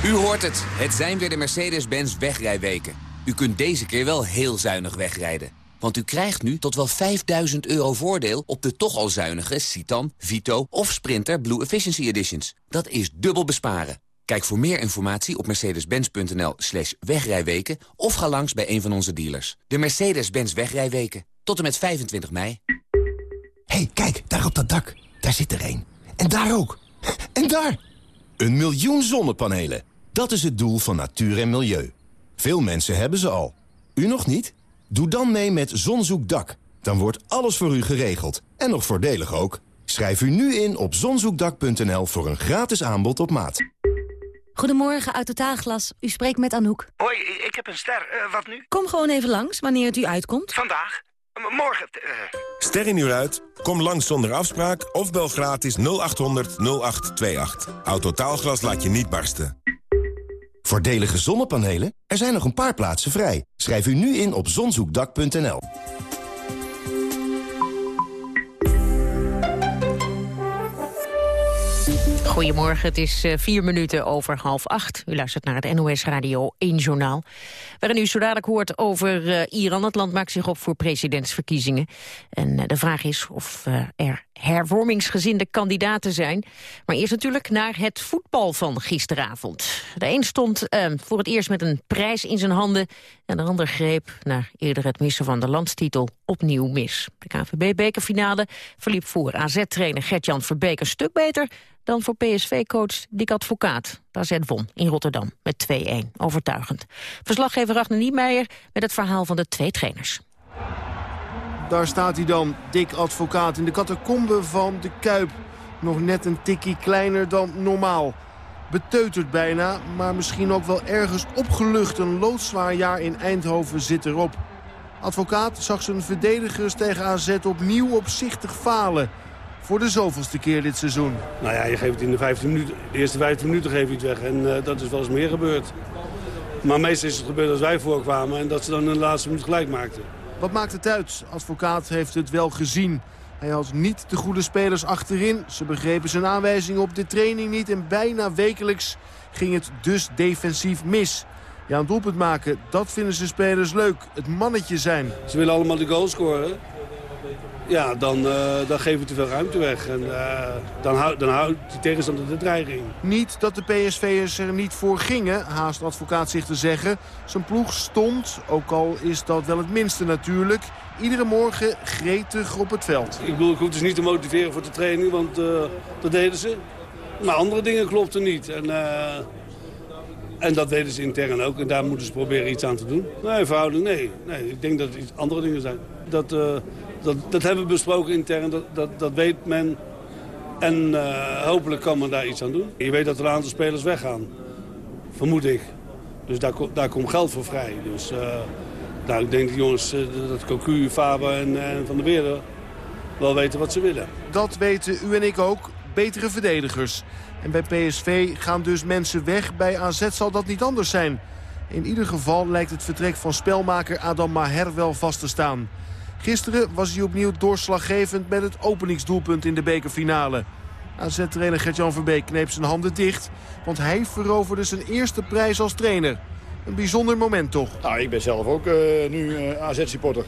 U hoort het. Het zijn weer de Mercedes-Benz wegrijweken. U kunt deze keer wel heel zuinig wegrijden. Want u krijgt nu tot wel 5000 euro voordeel op de toch al zuinige Citan, Vito of Sprinter Blue Efficiency Editions. Dat is dubbel besparen. Kijk voor meer informatie op mercedes-benz.nl slash wegrijweken... of ga langs bij een van onze dealers. De Mercedes-Benz wegrijweken. Tot en met 25 mei. hey, kijk, daar op dat dak. Daar zit er een. En daar ook. En daar! Een miljoen zonnepanelen. Dat is het doel van natuur en milieu. Veel mensen hebben ze al. U nog niet? Doe dan mee met Zonzoekdak. Dan wordt alles voor u geregeld. En nog voordelig ook. Schrijf u nu in op zonzoekdak.nl voor een gratis aanbod op maat. Goedemorgen, uit Totaalglas. U spreekt met Anouk. Hoi, ik heb een ster. Uh, wat nu? Kom gewoon even langs, wanneer het u uitkomt. Vandaag? M morgen? Uh... Ster in uur uit? Kom langs zonder afspraak of bel gratis 0800 0828. Autotaalglas laat je niet barsten. Voordelige zonnepanelen? Er zijn nog een paar plaatsen vrij. Schrijf u nu in op zonzoekdak.nl. Goedemorgen, het is uh, vier minuten over half acht. U luistert naar het NOS Radio 1 Journaal. Waarin u zo dadelijk hoort over uh, Iran. Het land maakt zich op voor presidentsverkiezingen. En uh, de vraag is of er hervormingsgezinde kandidaten zijn. Maar eerst natuurlijk naar het voetbal van gisteravond. De een stond voor het eerst met een prijs in zijn handen... en de ander greep naar eerder het missen van de landstitel opnieuw mis. De KNVB-bekerfinale verliep voor AZ-trainer Gert-Jan Verbeek een stuk beter dan voor PSV-coach Dick Advocaat. AZ won in Rotterdam met 2-1. Overtuigend. Verslaggever Ragnar Niemeyer met het verhaal van de twee trainers. Daar staat hij dan, Dick Advocaat, in de catacombe van de Kuip. Nog net een tikkie kleiner dan normaal. Beteuterd bijna, maar misschien ook wel ergens opgelucht. Een loodzwaar jaar in Eindhoven zit erop. Advocaat zag zijn verdedigers tegen AZ opnieuw opzichtig falen voor de zoveelste keer dit seizoen. Nou ja, je geeft in de, 15 minuten, de eerste 15 minuten geef je het weg. En uh, dat is wel eens meer gebeurd. Maar meestal is het gebeurd als wij voorkwamen en dat ze dan in de laatste minuut gelijk maakten. Wat maakt het uit? Advocaat heeft het wel gezien. Hij had niet de goede spelers achterin. Ze begrepen zijn aanwijzingen op de training niet. En bijna wekelijks ging het dus defensief mis. Ja, een doelpunt maken, dat vinden ze spelers leuk. Het mannetje zijn. Ze willen allemaal de goal scoren ja, dan, uh, dan geven we te veel ruimte weg. En uh, dan, hou, dan houdt die tegenstander de dreiging. Niet dat de PSV'ers er niet voor gingen, haast advocaat zich te zeggen. Zijn ploeg stond, ook al is dat wel het minste natuurlijk... iedere morgen gretig op het veld. Ik bedoel, ik hoef dus niet te motiveren voor de training, want uh, dat deden ze. Maar andere dingen klopten niet. En, en dat deden ze intern ook. En daar moeten ze proberen iets aan te doen. Nee, verhouding, nee. nee ik denk dat het iets andere dingen zijn. Dat dat, dat hebben we besproken intern, dat, dat, dat weet men. En uh, hopelijk kan men daar iets aan doen. Je weet dat er een aantal spelers weggaan, vermoed ik. Dus daar, daar komt geld voor vrij. Dus uh, nou, ik denk dat jongens, dat Cocu, Faber en, en Van der Weerden wel weten wat ze willen. Dat weten u en ik ook, betere verdedigers. En bij PSV gaan dus mensen weg. Bij AZ zal dat niet anders zijn. In ieder geval lijkt het vertrek van spelmaker Adam Maher wel vast te staan. Gisteren was hij opnieuw doorslaggevend met het openingsdoelpunt in de bekerfinale. AZ-trainer Gert-Jan Verbeek kneep zijn handen dicht, want hij veroverde zijn eerste prijs als trainer. Een bijzonder moment toch? Nou, ik ben zelf ook uh, nu uh, AZ-supporter.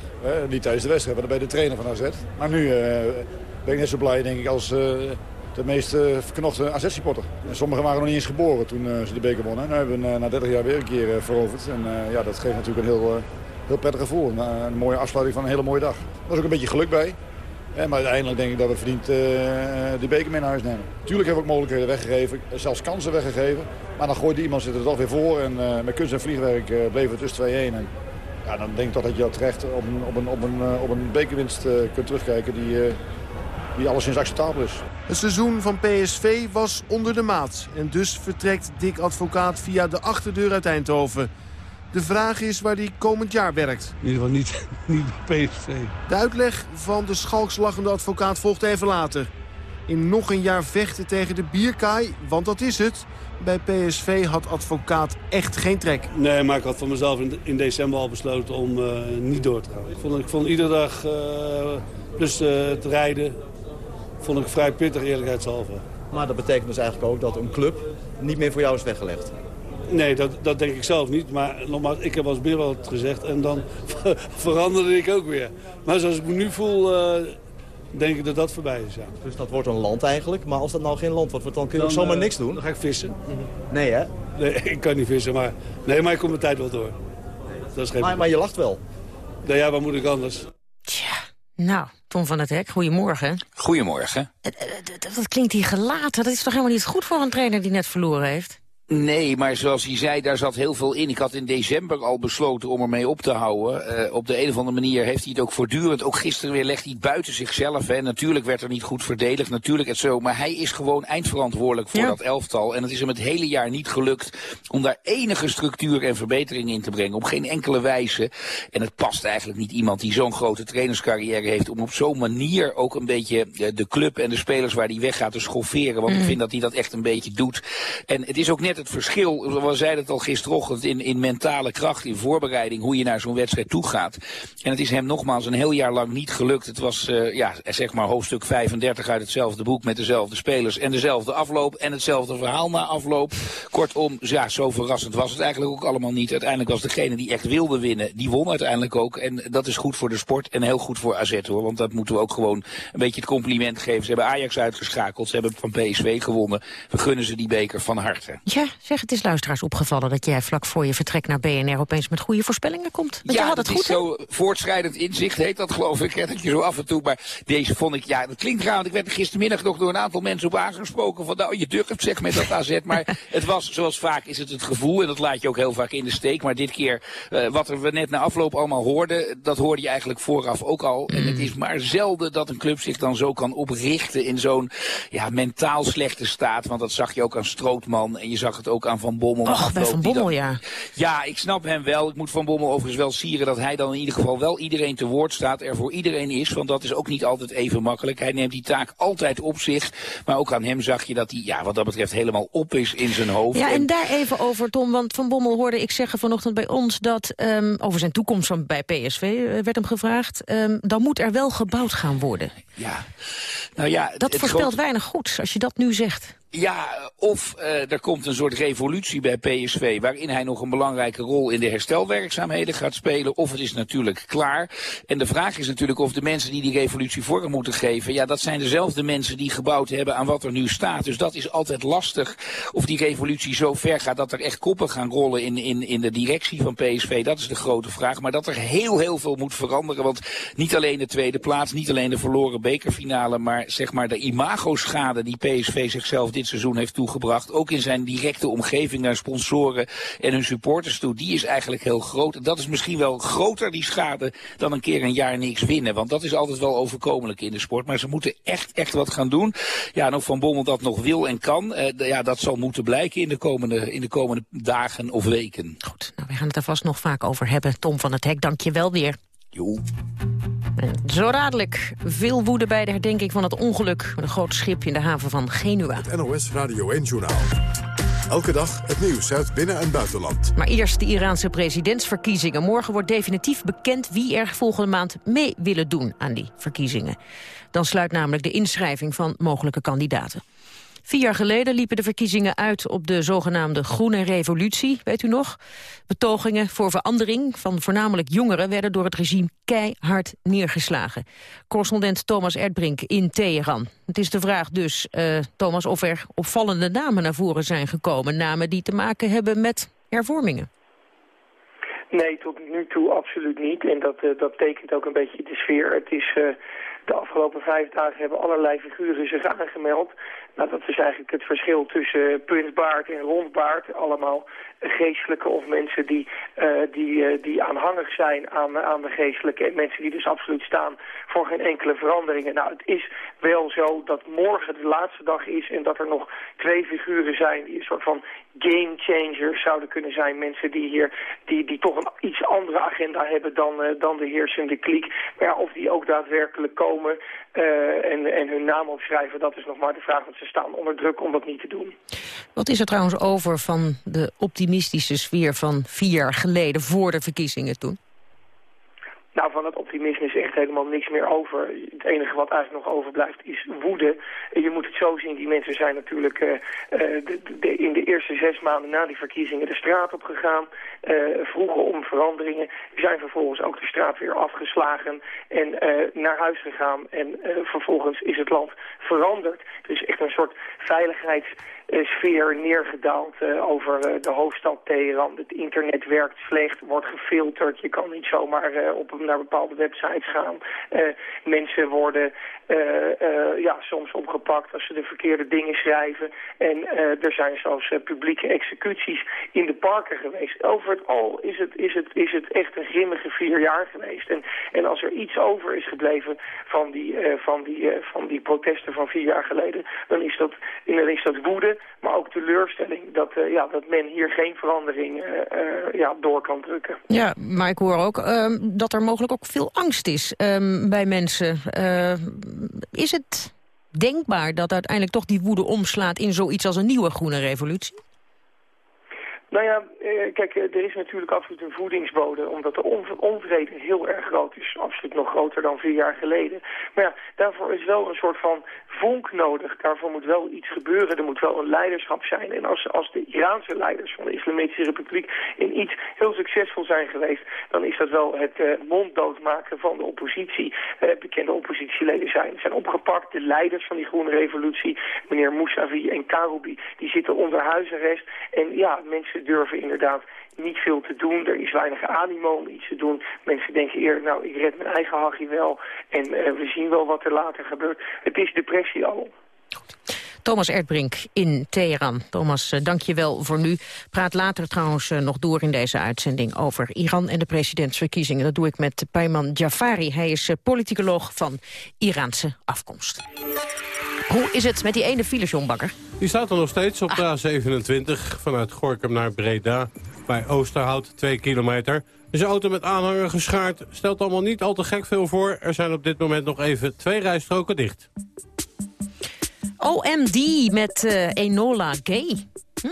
Niet tijdens de wedstrijd, maar bij de trainer van AZ. Maar nu uh, ben ik net zo blij denk ik als de meest verknochte AZ-supporter. Sommigen waren nog niet eens geboren toen ze de beker wonnen. Nu hebben we na 30 jaar weer een keer veroverd. En ja, dat geeft natuurlijk een heel heel prettig gevoel. Een, een, mooie afsluiting van een hele mooie dag. Er was ook een beetje geluk bij. maar uiteindelijk denk ik dat we verdiend uh, die beker mee naar huis nemen. Tuurlijk hebben we ook mogelijkheden weggegeven, zelfs kansen weggegeven. Maar dan gooit iemand zit er toch weer voor. En met kunst en vliegwerk bleven we tussen 2-1. En ja, dan denk ik toch dat je terecht op een, op een, op een, op een bekerwinst kunt terugkijken die, die alleszins acceptabel is. Het seizoen van PSV was onder de maat. En dus vertrekt Dick Advocaat via de achterdeur uit Eindhoven. De vraag is waar hij komend jaar werkt. In ieder geval niet, niet bij PSV. De uitleg van de schalkslachende advocaat volgt even later. In nog een jaar vechten tegen de bierkaai, want dat is het. Bij PSV had advocaat echt geen trek. Nee, maar ik had van mezelf in, december al besloten om uh, niet door te gaan. Ik vond, ik vond iedere dag, uh, plus uh, het rijden, vond ik vrij pittig eerlijkheidshalve. Maar dat betekent dus eigenlijk ook dat een club niet meer voor jou is weggelegd. Nee, dat, dat denk ik zelf niet. Maar nogmaals, ik heb als meer wel gezegd en dan veranderde ik ook weer. Maar zoals ik me nu voel, uh, denk ik dat dat voorbij is, ja. Dus dat wordt een land eigenlijk. Maar als dat nou geen land wordt, dan kun je dan, ook zomaar uh, niks doen? Dan ga ik vissen. Nee, hè? Nee, ik kan niet vissen, maar, nee, maar ik kom mijn tijd wel door. Dat is geen maar, maar je lacht wel? Nou ja, wat moet ik anders? Nou, Tom van het Hek, goedemorgen. Goedemorgen. Dat klinkt hier gelaten. Dat is toch helemaal niet goed voor een trainer die net verloren heeft? Nee, maar zoals hij zei, daar zat heel veel in. Ik had in december al besloten om ermee op te houden. Uh, op de een of andere manier heeft hij het ook voortdurend. Ook gisteren weer legt hij het buiten zichzelf. Hè. Natuurlijk werd er niet goed verdedigd, natuurlijk het zo. Maar hij is gewoon eindverantwoordelijk voor ja. dat elftal. En het is hem het hele jaar niet gelukt om daar enige structuur en verbetering in te brengen. Op geen enkele wijze. En het past eigenlijk niet iemand die zo'n grote trainerscarrière heeft... om op zo'n manier ook een beetje de club en de spelers waar hij weggaat te schofferen. Want mm. ik vind dat hij dat echt een beetje doet. En het is ook net het verschil, we zeiden het al gisterochtend, in, in mentale kracht, in voorbereiding, hoe je naar zo'n wedstrijd toe gaat. En het is hem nogmaals een heel jaar lang niet gelukt. Het was, uh, ja, zeg maar hoofdstuk 35 uit hetzelfde boek met dezelfde spelers en dezelfde afloop en hetzelfde verhaal na afloop. Kortom, ja, zo verrassend was het eigenlijk ook allemaal niet. Uiteindelijk was degene die echt wilde winnen, die won uiteindelijk ook. En dat is goed voor de sport en heel goed voor AZ hoor. Want dat moeten we ook gewoon een beetje het compliment geven. Ze hebben Ajax uitgeschakeld, ze hebben van PSV gewonnen. We gunnen ze die beker van harte. Ja, zeg het is luisteraars opgevallen dat jij vlak voor je vertrek naar BNR opeens met goede voorspellingen komt. Want ja, je had het dat goed, is zo voortschrijdend inzicht heet dat geloof ik. Hè, dat je zo af en toe, maar deze vond ik, ja, dat klinkt raar. Want ik werd er gistermiddag nog door een aantal mensen op aangesproken van nou, je durft zeg met dat AZ. Maar het was, zoals vaak is het het gevoel, en dat laat je ook heel vaak in de steek. Maar dit keer, uh, wat we net na afloop allemaal hoorden, dat hoorde je eigenlijk vooraf ook al. En het is maar zelden dat een club zich dan zo kan oprichten in zo'n ja, mentaal slechte staat. Want dat zag je ook aan Strootman en je zag het ook aan Van Bommel. Och, bij Van Bommel, dan, ja. Ja, ik snap hem wel. Ik moet Van Bommel overigens wel sieren dat hij dan in ieder geval wel iedereen te woord staat. Er voor iedereen is, want dat is ook niet altijd even makkelijk. Hij neemt die taak altijd op zich. Maar ook aan hem zag je dat hij, ja, wat dat betreft helemaal op is in zijn hoofd. Ja, en daar even over, Tom. Want Van Bommel hoorde ik zeggen vanochtend bij ons dat um, over zijn toekomst van bij PSV uh, werd hem gevraagd. Um, dan moet er wel gebouwd gaan worden. Ja, nou ja. Dat voorspelt groot... weinig goeds als je dat nu zegt. Ja, of uh, er komt een soort revolutie bij PSV... waarin hij nog een belangrijke rol in de herstelwerkzaamheden gaat spelen. Of het is natuurlijk klaar. En de vraag is natuurlijk of de mensen die die revolutie vorm moeten geven... ja, dat zijn dezelfde mensen die gebouwd hebben aan wat er nu staat. Dus dat is altijd lastig of die revolutie zo ver gaat... dat er echt koppen gaan rollen in, in, in de directie van PSV. Dat is de grote vraag. Maar dat er heel, heel veel moet veranderen. Want niet alleen de tweede plaats, niet alleen de verloren bekerfinale... maar zeg maar de imagoschade die PSV zichzelf dit seizoen heeft toegebracht. Ook in zijn directe omgeving naar sponsoren en hun supporters toe. Die is eigenlijk heel groot. En dat is misschien wel groter, die schade, dan een keer een jaar niks winnen. Want dat is altijd wel overkomelijk in de sport. Maar ze moeten echt, echt wat gaan doen. Ja, en of Van Bommel dat nog wil en kan, eh, ja, dat zal moeten blijken in de komende, in de komende dagen of weken. Goed, nou, we gaan het er vast nog vaak over hebben. Tom van het Hek, dank je wel weer. Jo. En zo dadelijk veel woede bij de herdenking van het ongeluk... met een groot schip in de haven van Genua. Het NOS Radio 1-journaal. Elke dag het nieuws uit binnen- en buitenland. Maar eerst de Iraanse presidentsverkiezingen. Morgen wordt definitief bekend wie er volgende maand mee willen doen aan die verkiezingen. Dan sluit namelijk de inschrijving van mogelijke kandidaten. Vier jaar geleden liepen de verkiezingen uit op de zogenaamde Groene Revolutie, weet u nog? Betogingen voor verandering van voornamelijk jongeren werden door het regime keihard neergeslagen. Correspondent Thomas Erdbrink in Teheran. Het is de vraag dus, uh, Thomas, of er opvallende namen naar voren zijn gekomen. Namen die te maken hebben met hervormingen. Nee, tot nu toe absoluut niet. En dat, uh, dat tekent ook een beetje de sfeer. Het is... Uh, de afgelopen vijf dagen hebben allerlei figuren zich aangemeld. Nou, dat is eigenlijk het verschil tussen puntbaard en rondbaard. Allemaal geestelijke of mensen die, uh, die, uh, die aanhangig zijn aan, aan de geestelijke. En mensen die dus absoluut staan voor geen enkele veranderingen. Nou, het is wel zo dat morgen de laatste dag is en dat er nog twee figuren zijn die een soort van game changers zouden kunnen zijn. Mensen die hier die, die toch een iets andere agenda hebben dan, uh, dan de heersende kliek. Maar ja, of die ook daadwerkelijk komen en, en hun naam opschrijven, dat is nog maar de vraag. Want ze staan onder druk om dat niet te doen. Wat is er trouwens over van de optimistische sfeer van vier jaar geleden voor de verkiezingen toen? Nou, van het optimisme is echt helemaal niks meer over. Het enige wat eigenlijk nog overblijft is woede. Je moet het zo zien, die mensen zijn natuurlijk de, de, in de eerste zes maanden na die verkiezingen de straat op gegaan. Uh, vroegen om veranderingen. Zijn vervolgens ook de straat weer afgeslagen en naar huis gegaan. En vervolgens is het land veranderd. Dus echt een soort veiligheids sfeer neergedaald uh, over uh, de hoofdstad Teheran. Het internet werkt slecht, wordt gefilterd. Je kan niet zomaar uh, op, naar bepaalde websites gaan. mensen worden ja, soms opgepakt als ze de verkeerde dingen schrijven. En er zijn zelfs publieke executies in de parken geweest. Over het al is het, is het, is het echt een grimmige vier jaar geweest. En, en als er iets over is gebleven van die, van, die, van die protesten van vier jaar geleden... dan is dat, dan is dat woede maar ook teleurstelling dat, uh, ja, dat men hier geen verandering uh, uh, ja, door kan drukken. Ja, maar ik hoor ook um, dat er mogelijk ook veel angst is um, bij mensen. is het denkbaar dat uiteindelijk toch die woede omslaat in zoiets als een nieuwe groene revolutie? Nou ja, eh, kijk, eh, er is natuurlijk absoluut een voedingsbode, omdat de onvrede heel erg groot is. Absoluut nog groter dan vier jaar geleden. Maar ja, daarvoor is wel een soort van vonk nodig. Daarvoor moet wel iets gebeuren. Er moet wel een leiderschap zijn. En als, als de Iraanse leiders van de Islamitische Republiek in iets heel succesvol zijn geweest, dan is dat wel het uh, monddoodmaken van de oppositie. bekende oppositieleden zijn, zijn opgepakt. De leiders van die groene revolutie, meneer Mousavi en Karoubi, die zitten onder huisarrest. En ja, mensen durven inderdaad niet veel te doen. Er is weinig animo om iets te doen. Mensen denken eerder, nou, ik red mijn eigen hachje wel. En uh, we zien wel wat er later gebeurt. Het is depressie al. Thomas Erdbrink in Teheran. Thomas, uh, dank je wel voor nu. Praat later trouwens uh, nog door in deze uitzending over Iran en de presidentsverkiezingen. Dat doe ik met Payman Jafari. Hij is politicoloog van Iraanse afkomst. Hoe is het met die ene file, John Bakker? Die staat er nog steeds op de A27 vanuit Gorkum naar Breda. Bij Oosterhout, 2 kilometer. Dus een auto met aanhanger geschaard stelt allemaal niet al te gek veel voor. Er zijn op dit moment nog even twee rijstroken dicht. OMD met uh, Enola Gay. Hm?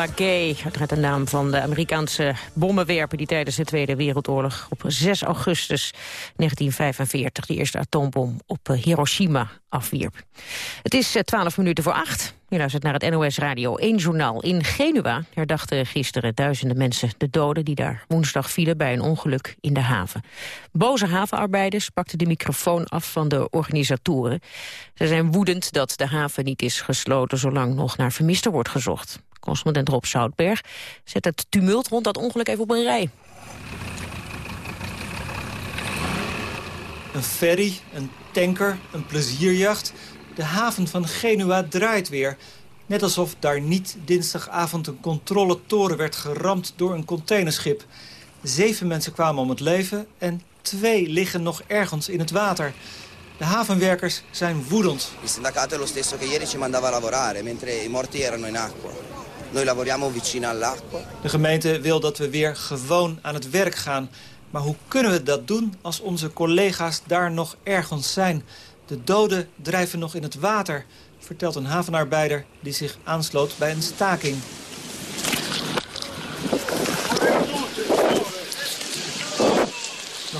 Enola Gay, uiteraard de naam van de Amerikaanse bommenwerper... die tijdens de Tweede Wereldoorlog op 6 augustus 1945... de eerste atoombom op eh, Hiroshima afwierp. Het is 12 eh, minuten voor acht. Je luistert naar het NOS Radio 1 journaal. In Genua herdachten gisteren duizenden mensen de doden... die daar woensdag vielen bij een ongeluk in de haven. Boze havenarbeiders pakten de microfoon af van de organisatoren. Ze zijn woedend dat de haven niet is gesloten... zolang nog naar vermisten wordt gezocht. Correspondent Rob Zoutberg zet het tumult rond dat ongeluk even op een rij. Een ferry, een tanker, een plezierjacht. De haven van Genua draait weer. Net alsof daar niet dinsdagavond een controletoren werd geramd door een containerschip. Zeven mensen kwamen om het leven en twee liggen nog ergens in het water. De havenwerkers zijn woedend. Il sindacato è lo stesso che ieri ci mandava a lavorare, mentre i morti erano in acqua. Noi lavoriamo vicino all'acqua. De gemeente wil dat we weer gewoon aan het werk gaan. Maar hoe kunnen we dat doen als onze collega's daar nog ergens zijn? De doden drijven nog in het water, vertelt een havenarbeider die zich aansloot bij een staking.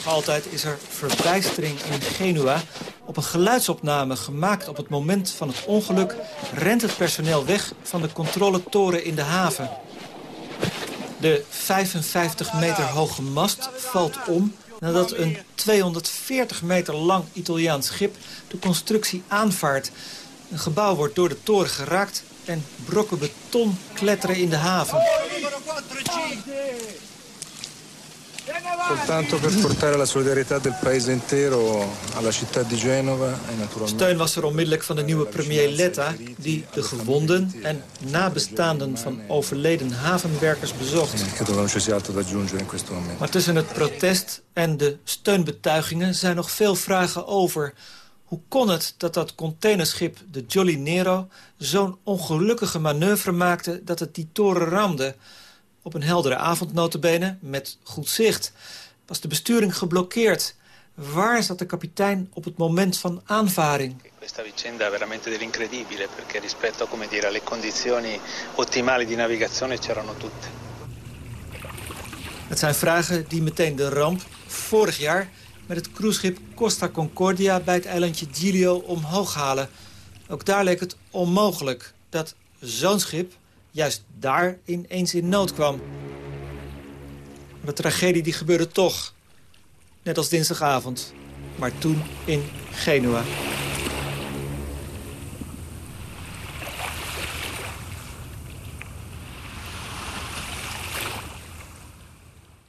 Nog altijd is er verbijstering in Genua. Op een geluidsopname gemaakt op het moment van het ongeluk... rent het personeel weg van de controletoren in de haven. De 55 meter hoge mast valt om nadat een 240 meter lang Italiaans schip de constructie aanvaart. Een gebouw wordt door de toren geraakt en brokken beton kletteren in de haven. Soltanto per portare la solidarietà del paese intero alla città di Genova e naturalmente... Steun was er onmiddellijk van de nieuwe premier Letta... die de gewonden en nabestaanden van overleden havenwerkers bezocht. Maar tussen het protest en de steunbetuigingen zijn nog veel vragen over. Hoe kon het dat dat containerschip, de Jolly Nero... zo'n ongelukkige manoeuvre maakte dat het die toren ramde... Op een heldere avond met goed zicht, was de besturing geblokkeerd. Waar zat de kapitein op het moment van aanvaring? Questa vicenda è veramente dell'incredibile perché rispetto come dire, alle condizioni ottimali di navigazione c'erano tutte. Het zijn vragen die meteen de ramp vorig jaar met het cruiseschip Costa Concordia bij het eilandje Giglio omhoog halen. Ook daar leek het onmogelijk dat zo'n schip juist daar ineens in nood kwam. De tragedie die gebeurde toch. Net als dinsdagavond. Maar toen in Genua.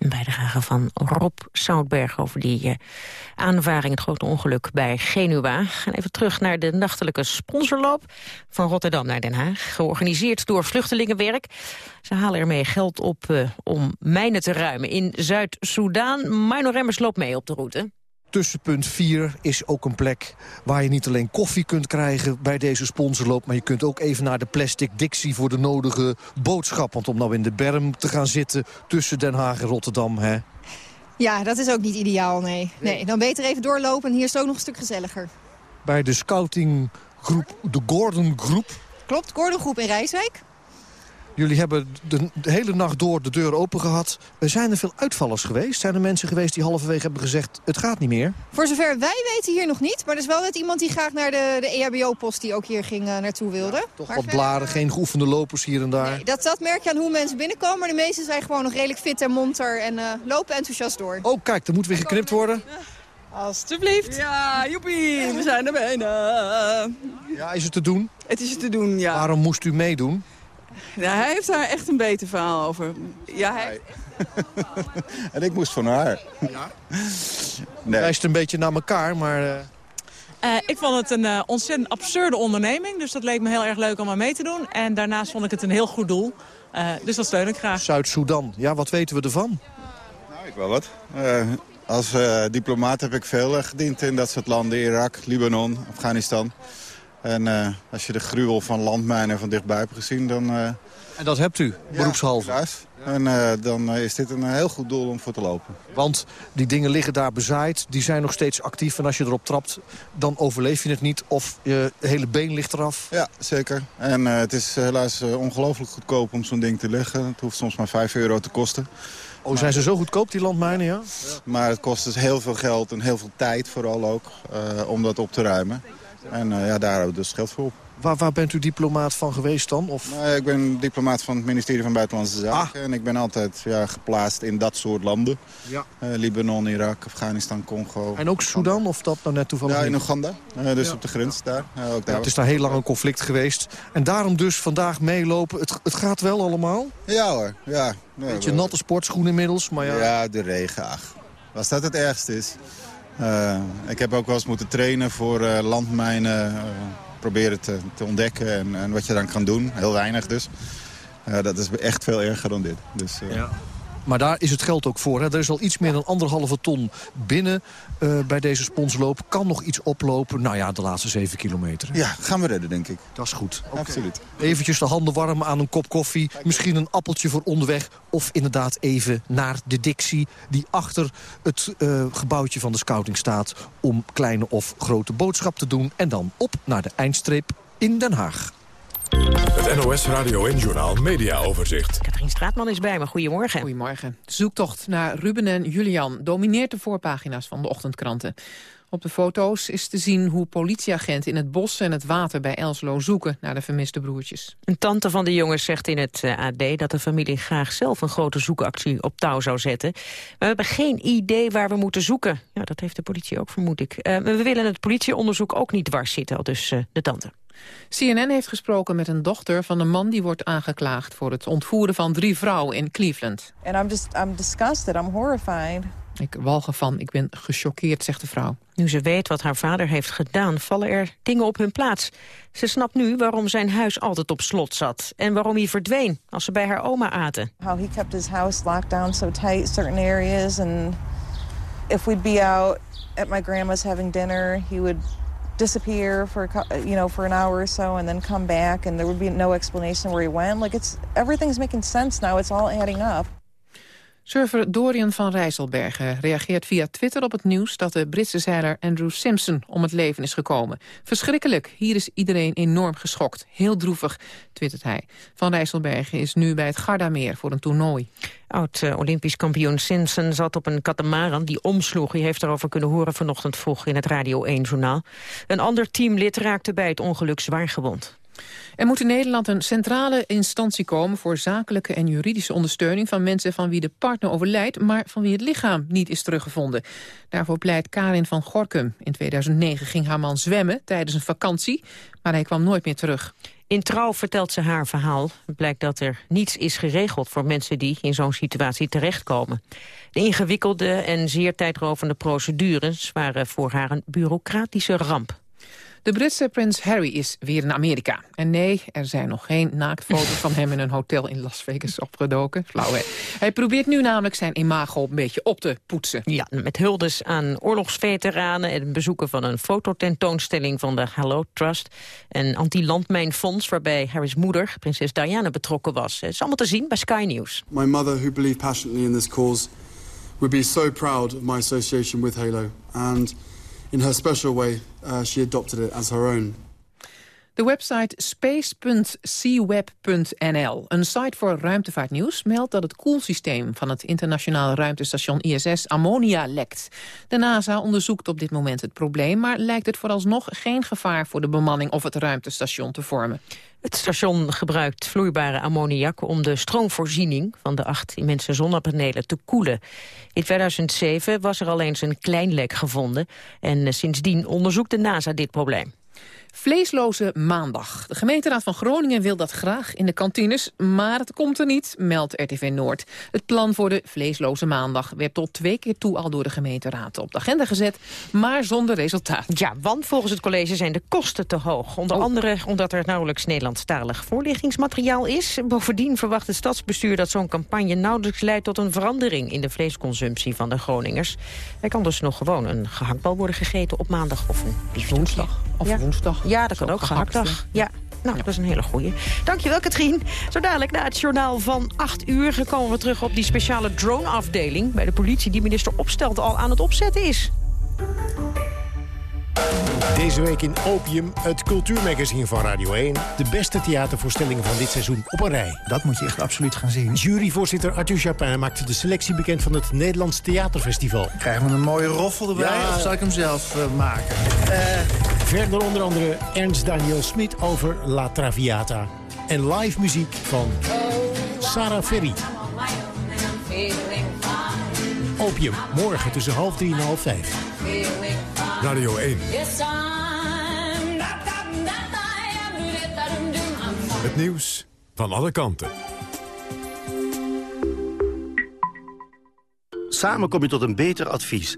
Een bijdrage van Rob Soutberg over die uh, aanvaring, het grote ongeluk bij Genua. Gaan even terug naar de nachtelijke sponsorloop van Rotterdam naar Den Haag. Georganiseerd door Vluchtelingenwerk. Ze halen ermee geld op uh, om mijnen te ruimen in Zuid-Soedan. Mino Remmers loopt mee op de route. Tussenpunt 4 is ook een plek waar je niet alleen koffie kunt krijgen bij deze sponsorloop... maar je kunt ook even naar de plastic dictie voor de nodige boodschap. Want om nou in de berm te gaan zitten tussen Den Haag en Rotterdam... Hè? Ja, dat is ook niet ideaal, nee. nee. Dan beter even doorlopen hier is het ook nog een stuk gezelliger. Bij de scoutinggroep, de Gordon Groep. Klopt, Gordon Groep in Rijswijk. Jullie hebben de, de, hele nacht door de deur open gehad. Zijn er veel uitvallers geweest? Zijn er mensen geweest die halverwege hebben gezegd... het gaat niet meer? Voor zover wij weten hier nog niet. Maar er is wel net iemand die graag naar de, de EHBO-post... die ook hier ging, uh, naartoe wilde. Ja, toch maar wat blaren, geen geoefende lopers hier en daar. Nee, dat, dat merk je aan hoe mensen binnenkomen. Maar de meesten zijn gewoon nog redelijk fit en monter... en uh, lopen enthousiast door. Oh, kijk, er moet weer geknipt worden. Alsjeblieft. Ja, joepie, we zijn er bijna. Ja, is het te doen? Het is te doen, ja. Waarom moest u meedoen? Ja, hij heeft daar echt een beter verhaal over. Ja, hij... en ik moest van haar. Ja? Nee. Wijst een beetje naar elkaar, maar... Uh... Uh, ik vond het een uh, ontzettend absurde onderneming. Dus dat leek me heel erg leuk om aan mee te doen. En daarnaast vond ik het een heel goed doel. dus dat steun ik graag. Zuid-Soedan. Ja, wat weten we ervan? Nou, ik wel wat. als diplomaat heb ik veel gediend in dat soort landen. Irak, Libanon, Afghanistan. En uh, als je de gruwel van landmijnen van dichtbij hebt gezien, dan... Uh... En dat hebt u, beroepshalve? Ja, en uh, dan is dit een heel goed doel om voor te lopen. Want die dingen liggen daar bezaaid, die zijn nog steeds actief. En als je erop trapt, dan overleef je het niet. Of je hele been ligt eraf. Ja, zeker. En het is helaas ongelooflijk goedkoop om zo'n ding te leggen. Het hoeft soms maar 5 euro te kosten. Oh, zijn ze zo goedkoop, die landmijnen, ja? Maar het kost dus heel veel geld en heel veel tijd vooral ook om dat op te ruimen. En uh, ja, daar hebben we dus geld voor op. Waar, waar, bent u diplomaat van geweest dan? Of? Nou, ik ben diplomaat van het ministerie van Buitenlandse Zaken. Ah. En ik ben altijd ja, geplaatst in dat soort landen. Ja. Uh, Libanon, Irak, Afghanistan, Congo. En ook Sudan, of dat nou net toevallig Ja, in Oeganda. Uh, dus ja. op de grens daar. ook daar het is daar heel lang een conflict geweest. En daarom dus vandaag meelopen. Het, het gaat wel allemaal? Ja hoor, ja. Beetje natte sportschoen inmiddels, maar ja. Ja, de regen, ach. Was dat het ergste is. Uh, ik heb ook wel eens moeten trainen voor uh, landmijnen uh, proberen te, te ontdekken en, en, wat je dan kan doen. Heel weinig dus. dat is echt veel erger dan dit. Dus, ja. Maar daar is het geld ook voor. Hè. Er is al iets meer dan anderhalve ton binnen uh, bij deze sponsloop. Kan nog iets oplopen. Nou ja, de laatste zeven kilometer. Ja, gaan we redden, denk ik. Dat is goed. Okay. Absoluut. Eventjes de handen warmen aan een kop koffie. Misschien een appeltje voor onderweg. Of inderdaad even naar de Dixie die achter het uh, gebouwtje van de scouting staat... om kleine of grote boodschap te doen. En dan op naar de eindstreep in Den Haag. Het NOS Radio en Journal Media Overzicht. Katrien Straatman is bij me. Goedemorgen. Goedemorgen. De zoektocht naar Ruben en Julian domineert de voorpagina's van de ochtendkranten. Op de foto's is te zien hoe politieagenten in het bos en het water bij Elslo zoeken naar de vermiste broertjes. Een tante van de jongens zegt in het eh, AD dat de familie graag zelf een grote zoekactie op touw zou zetten. we hebben geen idee waar we moeten zoeken. Ja, dat heeft de politie ook, vermoed ik. Uh, we willen het politieonderzoek ook niet dwars zitten, al dus uh, de tante. CNN heeft gesproken met een dochter van een man die wordt aangeklaagd voor het ontvoeren van drie vrouwen in Cleveland. And I'm just I'm disgusted, I'm horrified. Ik walg ervan, ik ben gechoqueerd, zegt de vrouw. Nu ze weet wat haar vader heeft gedaan, vallen er dingen op hun plaats. Ze snapt nu waarom zijn huis altijd op slot zat. En waarom hij verdween als ze bij haar oma aten. How he kept his house locked down so tight, certain areas. And if we'd be out at my grandma's having dinner, he would disappear for you know for an hour or so and then come back and there would be no explanation where he went like it's everything's making sense now it's all adding up Surfer Dorian van Rijsselbergen reageert via Twitter op het nieuws... dat de Britse zeiler Andrew Simpson om het leven is gekomen. Verschrikkelijk, hier is iedereen enorm geschokt. Heel droevig, twittert hij. Van Rijsselbergen is nu bij het Gardameer voor een toernooi. Oud-Olympisch kampioen Simpson zat op een katamaran die omsloeg. U heeft erover kunnen horen vanochtend vroeg in het Radio 1-journaal. Een ander teamlid raakte bij het ongeluk zwaar gewond. Er moet in Nederland een centrale instantie komen... voor zakelijke en juridische ondersteuning van mensen van wie de partner overlijdt... maar van wie het lichaam niet is teruggevonden. Daarvoor pleit Karin van Gorkum. In 2009 ging haar man zwemmen tijdens een vakantie... maar hij kwam nooit meer terug. In Trouw vertelt ze haar verhaal. Het blijkt dat er niets is geregeld voor mensen die in zo'n situatie terechtkomen. De ingewikkelde en zeer tijdrovende procedures waren voor haar een bureaucratische ramp. De Britse prins Harry is weer in Amerika. En nee, er zijn nog geen naaktfoto's van hem in een hotel in Las Vegas opgedoken. Flauw, hè? Hij probeert nu namelijk zijn imago een beetje op te poetsen. Ja, met huldes aan oorlogsveteranen... en het bezoeken van een fototentoonstelling van de Hello Trust... en anti-landmijnfonds waarbij Harry's moeder, prinses Diana, betrokken was. Het is allemaal te zien bij Sky News. My mother, who believed passionately in this cause... would be so proud of my association with Halo. And in her special way, uh, she adopted it as her own. De website space.seaweb.nl, een site voor ruimtevaartnieuws, meldt dat het koelsysteem van het internationale ruimtestation ISS ammonia lekt. De NASA onderzoekt op dit moment het probleem, maar lijkt het vooralsnog geen gevaar voor de bemanning of het ruimtestation te vormen. Het station gebruikt vloeibare ammoniak om de stroomvoorziening van de acht immense zonnepanelen te koelen. In 2007 was er al eens een klein lek gevonden en sindsdien onderzoekt de NASA dit probleem. Vleesloze maandag. De gemeenteraad van Groningen wil dat graag in de kantines, maar het komt er niet, meldt RTV Noord. Het plan voor de vleesloze maandag werd tot twee keer toe al door de gemeenteraad op de agenda gezet, maar zonder resultaat. Ja, want volgens het college zijn de kosten te hoog. Onder oh. andere omdat er nauwelijks Nederlandstalig voorlichtingsmateriaal is. Bovendien verwacht het stadsbestuur dat zo'n campagne nauwelijks leidt tot een verandering in de vleesconsumptie van de Groningers. Er kan dus nog gewoon een gehaktbal worden gegeten op maandag of een biefstukje. Woensdag of woensdag. Ja, dat kan ook, gehaktdag. Ja, nou, dat is een hele goeie. Dankjewel, Katrien. Zo dadelijk na het journaal van 8 uur... komen we terug op die speciale drone-afdeling... bij de politie die minister Opstelt al aan het opzetten is. Deze week in Opium, het cultuurmagazine van Radio 1. De beste theatervoorstellingen van dit seizoen op een rij. Dat moet je echt absoluut gaan zien. Juryvoorzitter Arthur Chapin maakte de selectie bekend van het Nederlands Theaterfestival. Krijgen we een mooie roffel erbij ja. of zal ik hem zelf uh, maken? Uh, verder onder andere Ernst Daniel Smit over La Traviata. En live muziek van Sarah Ferry. Opium, morgen tussen half drie en half vijf. Radio 1. Het nieuws van alle kanten. Samen kom je tot een beter advies.